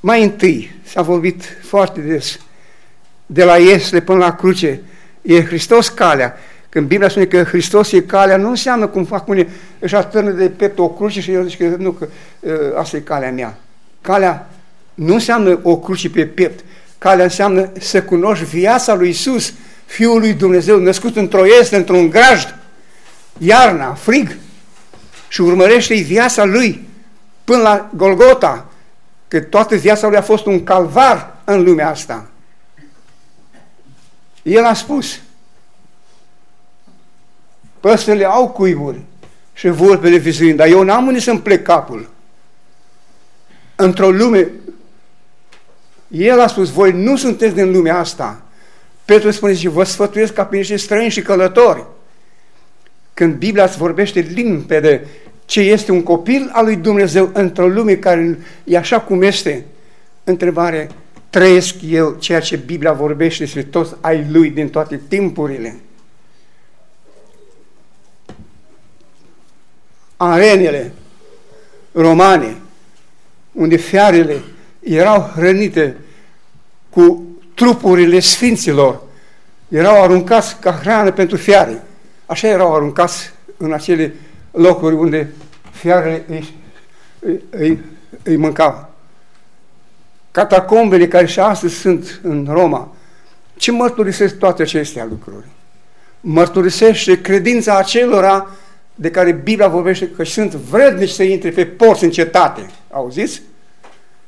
mai întâi, s-a vorbit foarte des, de la Iesle până la cruce, e Hristos calea. Când Biblia spune că Hristos e calea, nu înseamnă cum fac unii, își atârnă de pe o cruce și el zice că nu, că ă, asta e calea mea. Calea nu înseamnă o cruce pe piept. Calea înseamnă să cunoști viața lui Isus, Fiul lui Dumnezeu, născut într-o este, într-un grajd, iarna, frig, și urmărește viața lui până la Golgota, că toată viața lui a fost un calvar în lumea asta. El a spus, păsările au cuiburi și vulpele vizuind, dar eu n-am unde să-mi plec capul. Într-o lume, el a spus, voi nu sunteți din lumea asta. Petru spune și vă sfătuiesc ca pe niște străini și călători. Când Biblia îți vorbește limpede ce este un copil al lui Dumnezeu într-o lume care e așa cum este, întrebare, trăiesc eu ceea ce Biblia vorbește despre toți ai lui din toate timpurile. Arenele romane, unde fiarele erau hrănite cu trupurile sfinților, erau aruncați ca hrană pentru fiare. Așa erau aruncați în acele locuri unde fiarele îi, îi, îi mâncau. Catacombele care și astăzi sunt în Roma, Ce mărturisesc toate acestea lucruri? Mărturisește credința acelora de care Biblia vorbește că sunt vrednici să intre pe porți în cetate. Auziți?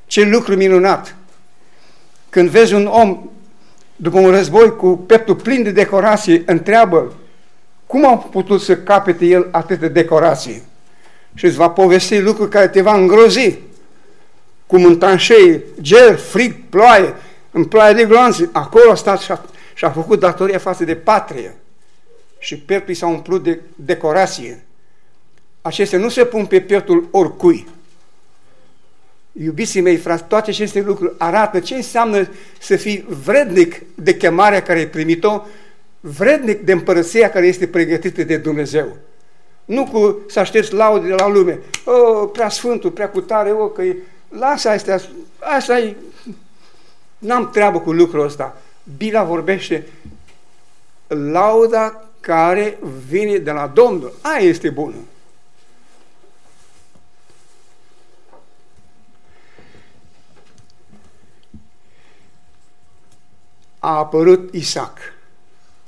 Ce lucru minunat! Când vezi un om după un război cu peptul plin de decorații, întreabă cum a putut să capete el atâtea decorații? Și îți va povesti lucruri care te va îngrozi. Cum în tranșei, ger, frig, ploaie, în ploaie de gloanțe, acolo a stat și a, și a făcut datoria față de patrie. Și peptul s-a umplut de decorație. Acestea nu se pun pe pietul oricui. Iubiții mei, frați, toate aceste lucruri arată ce înseamnă să fii vrednic de chemarea care ai primit-o, vrednic de împărăția care este pregătită de Dumnezeu. Nu cu să aștepți laude de la lume. O, oh, prea sfântul, prea cutare, o, că e... Lasă astea, asta e... N-am treabă cu lucrul ăsta. Bila vorbește lauda care vine de la Domnul. Aia este bună. a apărut Isaac.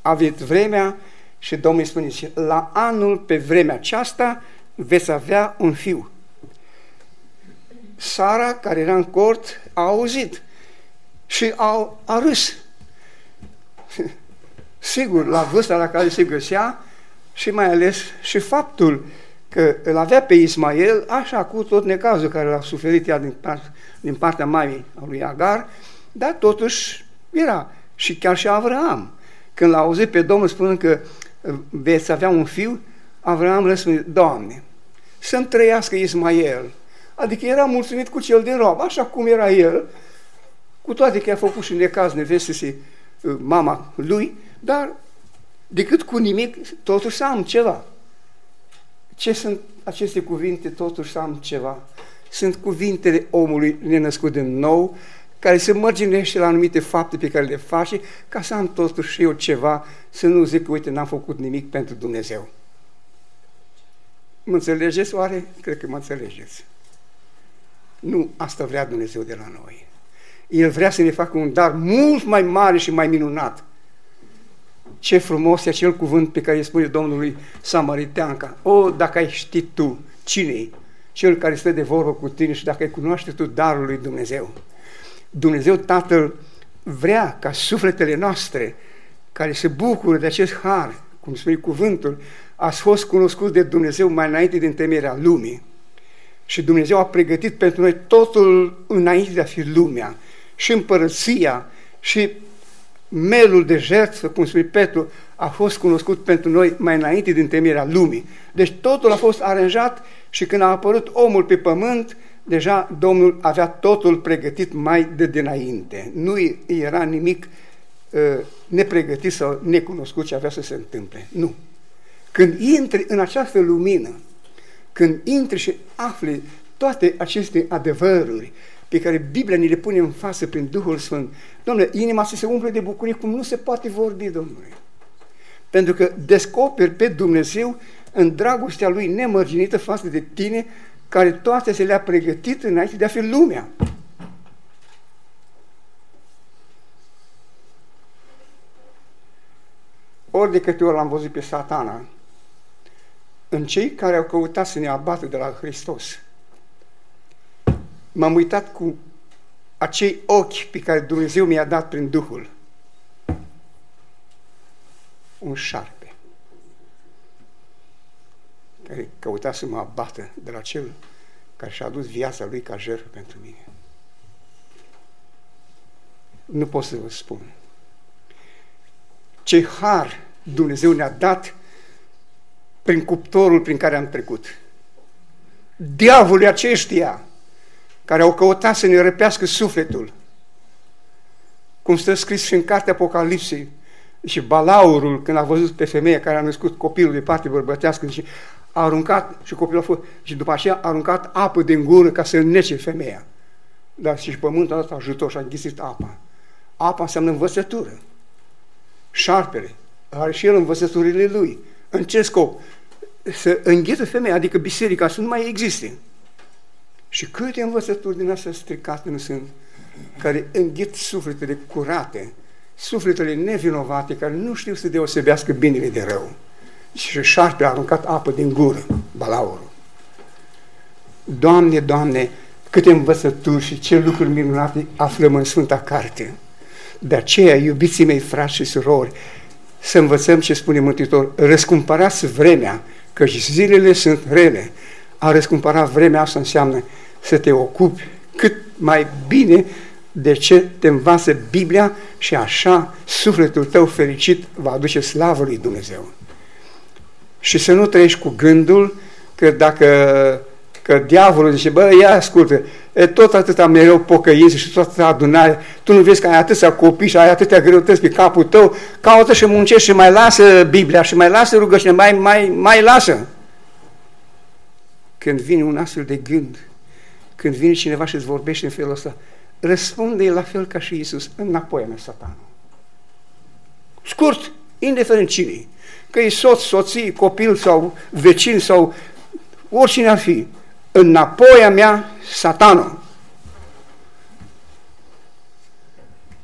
A venit vremea și Domnul îi spune, la anul, pe vremea aceasta, veți avea un fiu. Sara, care era în cort, a auzit și a, a râs. Sigur, la vârsta la care se găsea și mai ales și faptul că îl avea pe Ismael, așa cu tot necazul care l-a suferit ea din, part, din partea mamei a lui Agar, dar totuși era și chiar și Avram. Când l-a auzit pe Domnul spunând că uh, veți avea un fiu, Avram răspunde, Doamne, să-mi trăiască Ismael. Adică era mulțumit cu cel din rob, așa cum era el, cu toate că a făcut și necaz neveste uh, mama lui, dar decât cu nimic, totuși să am ceva. Ce sunt aceste cuvinte, totuși să am ceva? Sunt cuvintele omului nenăscut din nou, care se mărginește la anumite fapte pe care le face, ca să am totuși și eu ceva, să nu zic că, uite, n-am făcut nimic pentru Dumnezeu. Mă înțelegeți oare? Cred că mă înțelegeți. Nu asta vrea Dumnezeu de la noi. El vrea să ne facă un dar mult mai mare și mai minunat. Ce frumos e acel cuvânt pe care îi spune Domnului Samariteanca. O, dacă ai ști tu cine e cel care stă de vorbă cu tine și dacă ai cunoaște tu darul lui Dumnezeu. Dumnezeu Tatăl vrea ca sufletele noastre care se bucură de acest har, cum spune cuvântul, ați fost cunoscut de Dumnezeu mai înainte din temerea lumii. Și Dumnezeu a pregătit pentru noi totul înainte de a fi lumea, și împărăția, și melul de jertfă, cum spune Petru, a fost cunoscut pentru noi mai înainte din temerea lumii. Deci totul a fost aranjat și când a apărut omul pe pământ, deja Domnul avea totul pregătit mai de dinainte. Nu era nimic uh, nepregătit sau necunoscut ce avea să se întâmple. Nu. Când intri în această lumină, când intri și afli toate aceste adevăruri pe care Biblia ni le pune în față prin Duhul Sfânt, Domnule, inima să se umple de bucurie cum nu se poate vorbi, Domnule. Pentru că descoperi pe Dumnezeu în dragostea Lui nemărginită față de tine care toate se le-a pregătit înainte de a fi lumea. Ori de câte ori l-am văzut pe satana, în cei care au căutat să ne abată de la Hristos, m-am uitat cu acei ochi pe care Dumnezeu mi-a dat prin Duhul. Un șarpe care căuta să mă abată de la cel care și-a adus viața lui ca jertfă pentru mine. Nu pot să vă spun. Ce har Dumnezeu ne-a dat prin cuptorul prin care am trecut. Diavolul aceștia care au căutat să ne răpească sufletul, cum stă scris și în cartea Apocalipsei, și balaurul, când a văzut pe femeia care a născut copilul de parte bărbătească, și a aruncat și copilul a fost, și după aceea a aruncat apă din gură ca să înnece femeia. Dar și pământul ăsta a ajutat și a înghisit apa. Apa înseamnă învățătură. Șarpele are și el învățăturile lui. În ce scop? Să înghită femeia, adică biserica, să nu mai existe. Și câte învățături din astea stricate nu sunt, care înghit sufletele curate, sufletele nevinovate care nu știu să deosebească binele de rău. Și șarpe a aruncat apă din gură, balaurul. Doamne, Doamne, câte învățături și ce lucruri minunate aflăm în Sfânta Carte. De aceea, iubiții mei, frați și surori, să învățăm ce spune Mântuitor, răscumpărați vremea, că și zilele sunt rele. A răscumpăra vremea asta înseamnă să te ocupi cât mai bine de ce te învață Biblia și așa sufletul tău fericit va aduce slavă lui Dumnezeu. Și să nu trăiești cu gândul că dacă că diavolul zice, bă, ia ascultă, e, tot atâta mereu pocăință și tot atâta adunare, tu nu vezi că ai atâția copii și ai atâtea greutăți pe capul tău, caută și muncești și mai lasă Biblia și mai lasă rugăciune, mai, mai, mai lasă. Când vine un astfel de gând, când vine cineva și îți vorbește în felul ăsta, răspunde la fel ca și Isus, înapoi mea satanul. Scurt, indiferent cine că e soț, soții, copil sau vecin sau oricine ar fi, înapoi a mea satanul.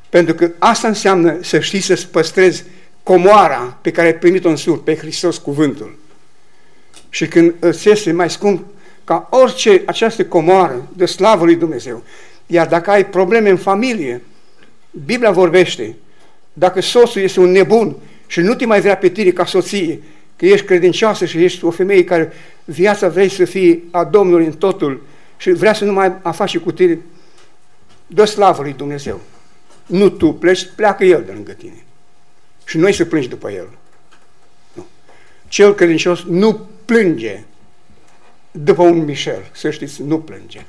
Pentru că asta înseamnă să știi să-ți păstrezi comoara pe care ai primit-o în sur, pe Hristos cuvântul. Și când îți este mai scump ca orice această comoară de slavă lui Dumnezeu, iar dacă ai probleme în familie, Biblia vorbește, dacă soțul este un nebun și nu te mai vrea pe tine ca soție, că ești credincioasă și ești o femeie care viața vrei să fie a Domnului în totul și vrea să nu mai afaci cu tine, dă slavă lui Dumnezeu. Nu tu pleci, pleacă El de lângă tine. Și noi să plângi după El. Nu. Cel credincios nu plânge după un Michel, să știți, nu plânge.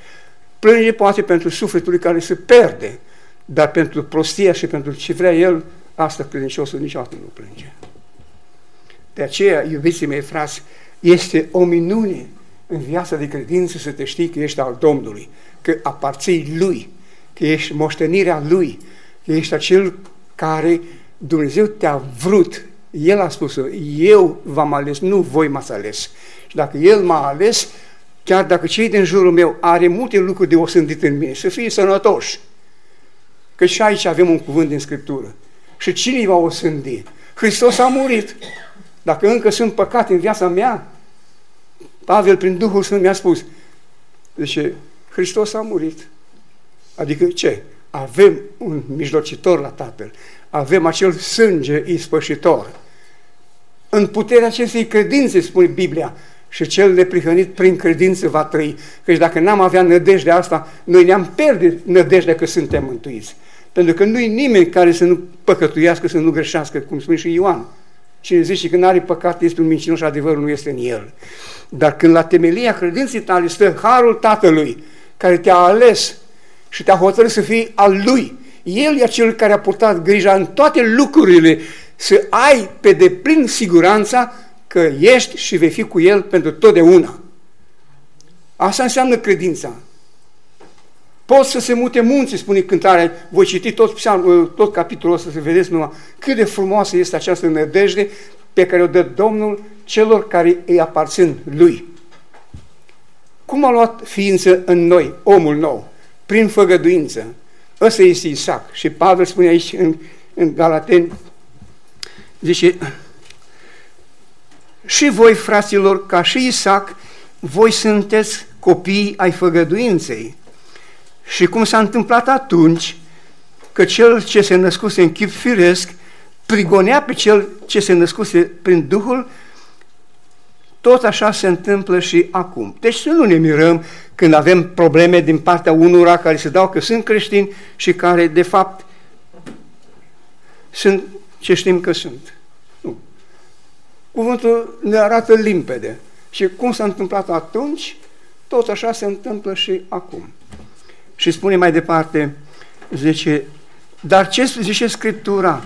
Plânge poate pentru sufletul care se perde, dar pentru prostia și pentru ce vrea el, asta credinciosul niciodată nu plânge. De aceea, iubiții mei frați, este o minune în viața de credință să te știi că ești al Domnului, că aparții Lui, că ești moștenirea Lui, că ești acel care Dumnezeu te-a vrut. El a spus eu v-am ales, nu voi m-ați ales. Și dacă El m-a ales, chiar dacă cei din jurul meu are multe lucruri de osândit în mine, să fie sănătoși. Că și aici avem un cuvânt din Scriptură. Și cine va osândi? Hristos a murit. Dacă încă sunt păcate în viața mea, Pavel prin Duhul Sfânt mi-a spus, deci Hristos a murit. Adică ce? Avem un mijlocitor la Tatăl. Avem acel sânge ispășitor. În puterea acestei credințe, spune Biblia, și cel neprihănit prin credință va trăi. Căci dacă n-am avea nădejdea asta, noi ne-am pierdut nădejdea că suntem mântuiți. Pentru că nu-i nimeni care să nu păcătuiască, să nu greșească, cum spune și Ioan. Cine zice că nu are păcat este un mincinos și adevărul nu este în el. Dar când la temelia credinței tale stă harul Tatălui, care te-a ales și te-a hotărât să fii al Lui, El e cel care a purtat grija în toate lucrurile, să ai pe deplin siguranța că ești și vei fi cu El pentru totdeauna. Asta înseamnă credința. Pot să se mute munții, spune cântarea. Voi citi tot, psalm, tot capitolul ăsta să vedeți numai cât de frumoasă este această nădejde pe care o dă Domnul celor care îi aparțin Lui. Cum a luat ființă în noi, omul nou? Prin făgăduință. Ăsta este Isaac. Și Pavel spune aici în, în Galateni, zice, și voi, fraților, ca și Isaac, voi sunteți copii ai făgăduinței. Și cum s-a întâmplat atunci, că cel ce se născuse în chip firesc prigonea pe cel ce se născuse prin Duhul, tot așa se întâmplă și acum. Deci să nu ne mirăm când avem probleme din partea unora care se dau că sunt creștini și care de fapt sunt ce știm că sunt. Nu. Cuvântul ne arată limpede. Și cum s-a întâmplat atunci, tot așa se întâmplă și acum. Și spune mai departe, zice, dar ce zice Scriptura?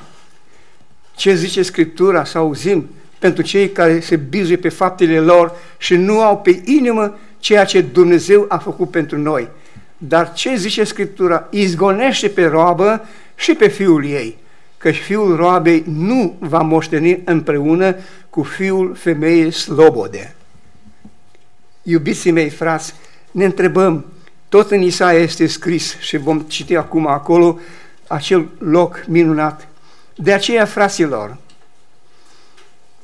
Ce zice Scriptura să auzim pentru cei care se bizuie pe faptele lor și nu au pe inimă ceea ce Dumnezeu a făcut pentru noi. Dar ce zice Scriptura? Izgonește pe roabă și pe fiul ei, că fiul roabei nu va moșteni împreună cu fiul femeii slobode. Iubiții mei frați, ne întrebăm, tot în Isaia este scris și vom citi acum acolo acel loc minunat De aceea, fraților,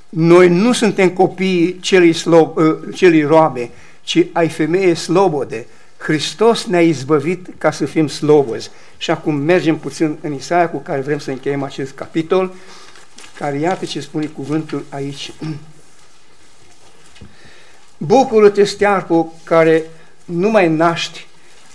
noi nu suntem copiii celui, slob, ă, celui roabe, ci ai femeie slobode. Hristos ne-a izbăvit ca să fim slobozi. Și acum mergem puțin în Isaia cu care vrem să încheiem acest capitol, care iată ce spune cuvântul aici. Bucură-te, stearpo, care nu mai naști,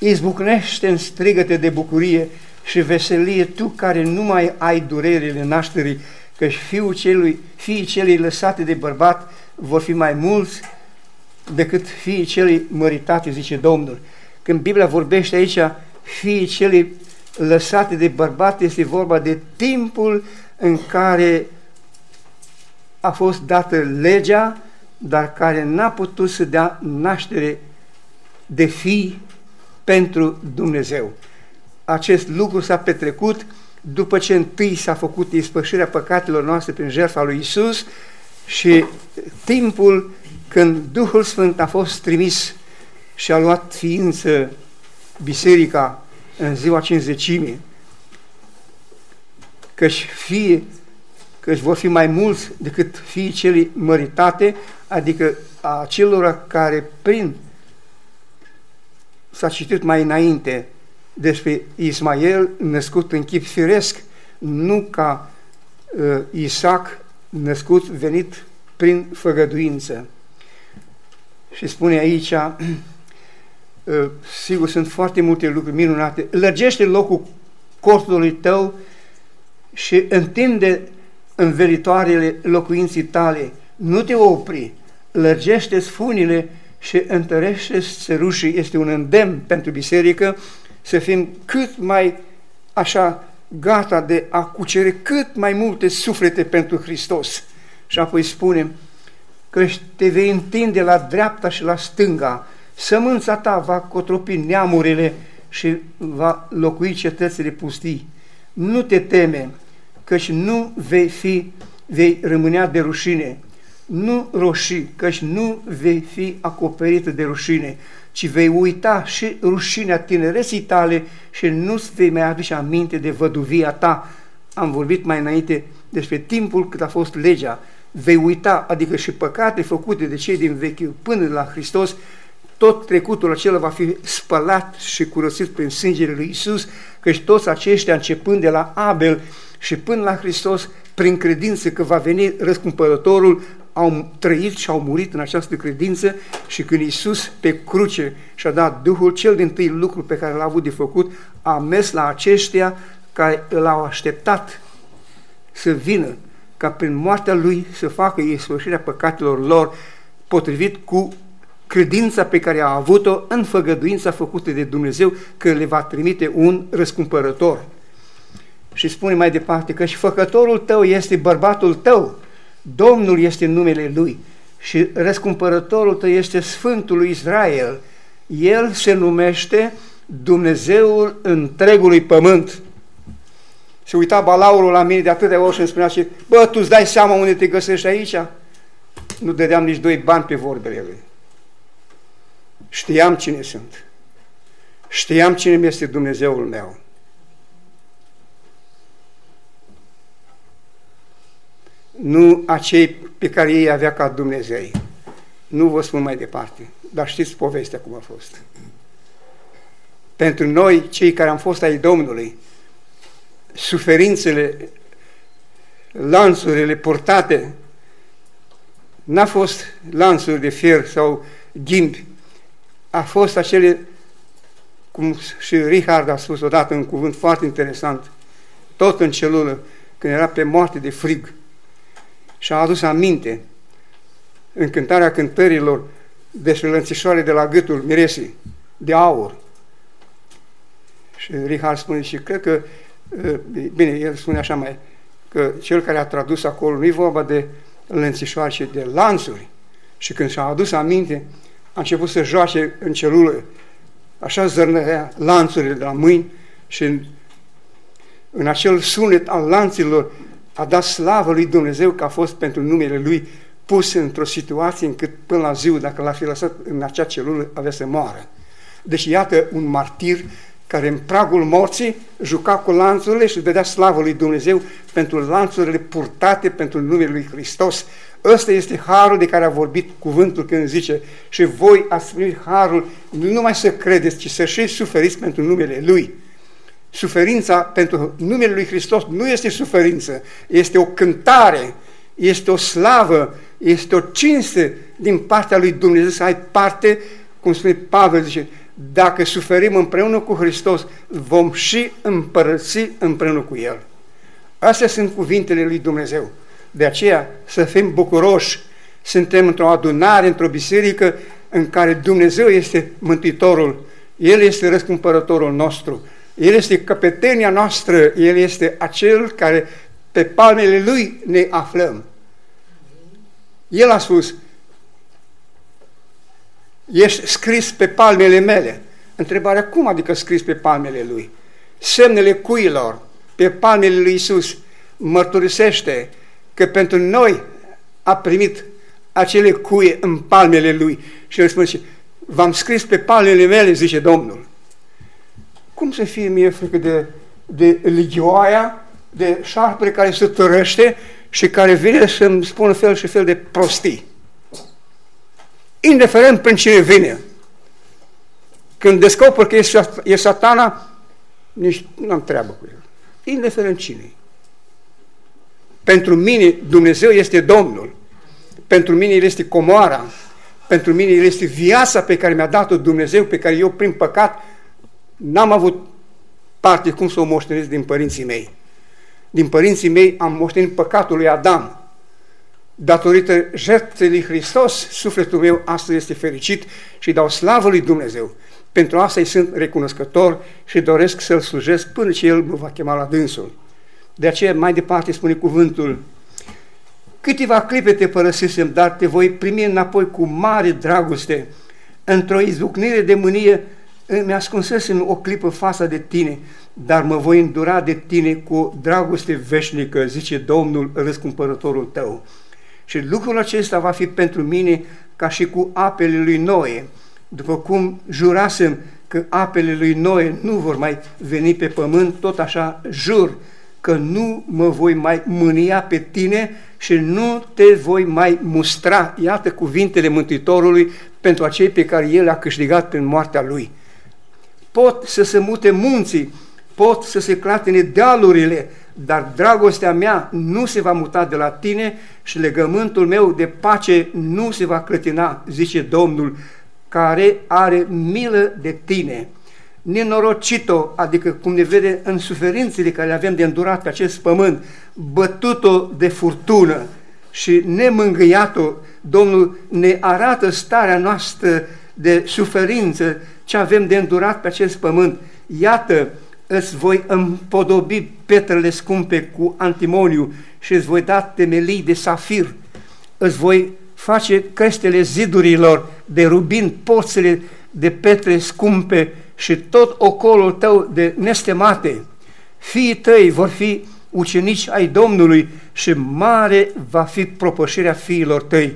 izbucnește în strigăte de bucurie și veselie tu care nu mai ai durerile nașterii, căci fiul celui, fiii celui lăsate de bărbat vor fi mai mulți decât fiii celui măritate, zice Domnul. Când Biblia vorbește aici, fiii celui lăsate de bărbat, este vorba de timpul în care a fost dată legea, dar care n-a putut să dea naștere de fii pentru Dumnezeu. Acest lucru s-a petrecut după ce întâi s-a făcut ispășirea păcatelor noastre prin jertfa lui Isus și timpul când Duhul Sfânt a fost trimis și a luat ființă biserica în ziua cinzecimii, căci fie că vor fi mai mulți decât fiii celui măritate, adică a celor care prin s-a citit mai înainte despre Ismael născut în chip firesc, nu ca uh, Isaac născut venit prin făgăduință. Și spune aici, uh, sigur sunt foarte multe lucruri minunate, lărgește locul cortului tău și întinde în veritoarele locuinții tale, nu te opri, lărgește sfunile și întărește țărușii. Este un îndemn pentru biserică să fim cât mai așa gata de a cucere cât mai multe suflete pentru Hristos. Și apoi spunem că te vei întinde la dreapta și la stânga, sămânța ta va cotropi neamurile și va locui cetățile pustii. Nu te teme, căci nu vei fi, vei rămânea de rușine, nu roșii, căci nu vei fi acoperită de rușine, ci vei uita și rușinea tinereții tale și nu-ți vei mai aduce aminte de văduvia ta. Am vorbit mai înainte despre timpul cât a fost legea. Vei uita, adică și păcate făcute de cei din vechi până la Hristos, tot trecutul acela va fi spălat și curățit prin sângele lui Isus, căci toți aceștia, începând de la Abel și până la Hristos, prin credință că va veni răscumpărătorul, au trăit și au murit în această credință și când Iisus pe cruce și-a dat Duhul, cel din tâi lucru pe care l-a avut de făcut, a mers la aceștia care l-au așteptat să vină ca prin moartea lui să facă ispășirea păcatelor lor potrivit cu credința pe care a avut-o în făgăduința făcută de Dumnezeu că le va trimite un răscumpărător. Și spune mai departe că și făcătorul tău este bărbatul tău, Domnul este numele Lui și răscumpărătorul tău este Sfântul lui Israel. El se numește Dumnezeul întregului pământ. Se uita balaurul la mine de atâtea ori și îmi spunea și, bă, tu îți dai seama unde te găsești aici? Nu dădeam nici doi bani pe vorbele lui. Știam cine sunt. Știam cine este Dumnezeul meu. Nu acei pe care ei avea ca Dumnezei. Nu vă spun mai departe, dar știți povestea cum a fost. Pentru noi, cei care am fost ai Domnului, suferințele, lanțurile portate, n-a fost lanțuri de fier sau ghimbi, a fost acele, cum și Richard a spus odată un cuvânt foarte interesant, tot în celulă, când era pe moarte de frig, și a adus aminte în cântarea cântărilor despre lănțișoare de la gâtul miresii, de aur. Și Richard spune și cred că, bine, el spune așa mai, că cel care a tradus acolo nu e vorba de lănțișoare, ci de lanțuri. Și când și-a adus aminte, a început să joace în celulă, așa zărnărea lanțurile de la mâini și în, în acel sunet al lanților a dat slavă lui Dumnezeu că a fost pentru numele Lui pus într-o situație încât până la ziua, dacă l-ar fi lăsat în acea celulă, avea să moară. Deci iată un martir care în pragul morții juca cu lanțurile și dădea slavă lui Dumnezeu pentru lanțurile purtate pentru numele lui Hristos. Ăsta este harul de care a vorbit cuvântul când zice și voi ați primit harul nu numai să credeți, ci să și suferiți pentru numele Lui. Suferința pentru numele Lui Hristos nu este suferință, este o cântare, este o slavă, este o cinste din partea lui Dumnezeu să ai parte, cum spune Pavel, zice, dacă suferim împreună cu Hristos, vom și împărăți împreună cu El. Astea sunt cuvintele lui Dumnezeu. De aceea să fim bucuroși, suntem într-o adunare, într-o biserică în care Dumnezeu este Mântuitorul, El este răscumpărătorul nostru, El este căpetenia noastră, El este acel care pe palmele Lui ne aflăm. El a spus, ești scris pe palmele mele. Întrebarea, cum adică scris pe palmele Lui? Semnele cuilor pe palmele Lui Isus mărturisește că pentru noi a primit acele cuie în palmele Lui. Și el spune, v-am scris pe palmele mele, zice Domnul. Cum să fie mie frică de, de ligioaia, de șarpele care se tărăște și care vine să-mi spună fel și fel de prostii? Indiferent prin cine vine. Când descoper că e satana, nici nu am treabă cu el. Indiferent cine Pentru mine Dumnezeu este Domnul. Pentru mine El este comoara. Pentru mine El este viața pe care mi-a dat-o Dumnezeu, pe care eu prin păcat n-am avut parte cum să o moștenesc din părinții mei. Din părinții mei am moștenit păcatul lui Adam. Datorită jertfei lui Hristos, sufletul meu astăzi este fericit și dau slavă lui Dumnezeu. Pentru asta îi sunt recunoscător și doresc să-L slujesc până ce El mă va chema la dânsul. De aceea, mai departe, spune cuvântul, Câteva clipe te părăsisem, dar te voi primi înapoi cu mare dragoste. Într-o izbucnire de mânie îmi ascunsesem o clipă fața de tine, dar mă voi îndura de tine cu dragoste veșnică, zice Domnul răscumpărătorul tău. Și lucrul acesta va fi pentru mine ca și cu apele lui Noe, după cum jurasem că apele lui Noe nu vor mai veni pe pământ, tot așa jur că nu mă voi mai mânia pe tine și nu te voi mai mustra. Iată cuvintele Mântuitorului pentru acei pe care El a câștigat prin moartea Lui. Pot să se mute munții, pot să se clatine dealurile, dar dragostea mea nu se va muta de la tine și legământul meu de pace nu se va clătina, zice Domnul, care are milă de tine. Nenorocito, adică cum ne vede în suferințele care le avem de îndurat pe acest pământ, bătut-o de furtună și nemângâiat-o, Domnul ne arată starea noastră de suferință, ce avem de îndurat pe acest pământ. Iată, îți voi împodobi petrele scumpe cu antimoniu și îți voi da temelii de safir, îți voi face creștele zidurilor de rubin, porțele de petre scumpe și tot ocolul tău de nestemate. Fiii tăi vor fi ucenici ai Domnului și mare va fi propășirea fiilor tăi.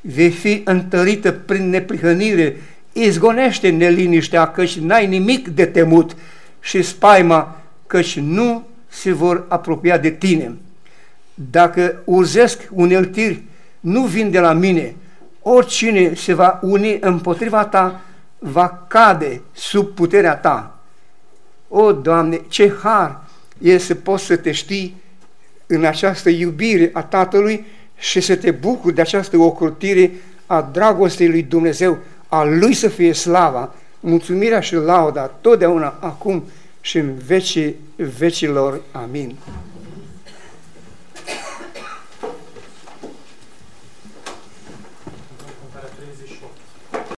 Vei fi întărită prin neprihănire, izgonește neliniștea, căci n-ai nimic de temut și spaima, căci nu se vor apropia de tine. Dacă urzesc uneltiri, nu vin de la mine. Oricine se va uni împotriva ta, va cade sub puterea ta. O, Doamne, ce har e să poți să te știi în această iubire a Tatălui și să te bucuri de această ocrutire a dragostei lui Dumnezeu, a Lui să fie slava, mulțumirea și lauda totdeauna, acum și în vecii vecilor. Amin.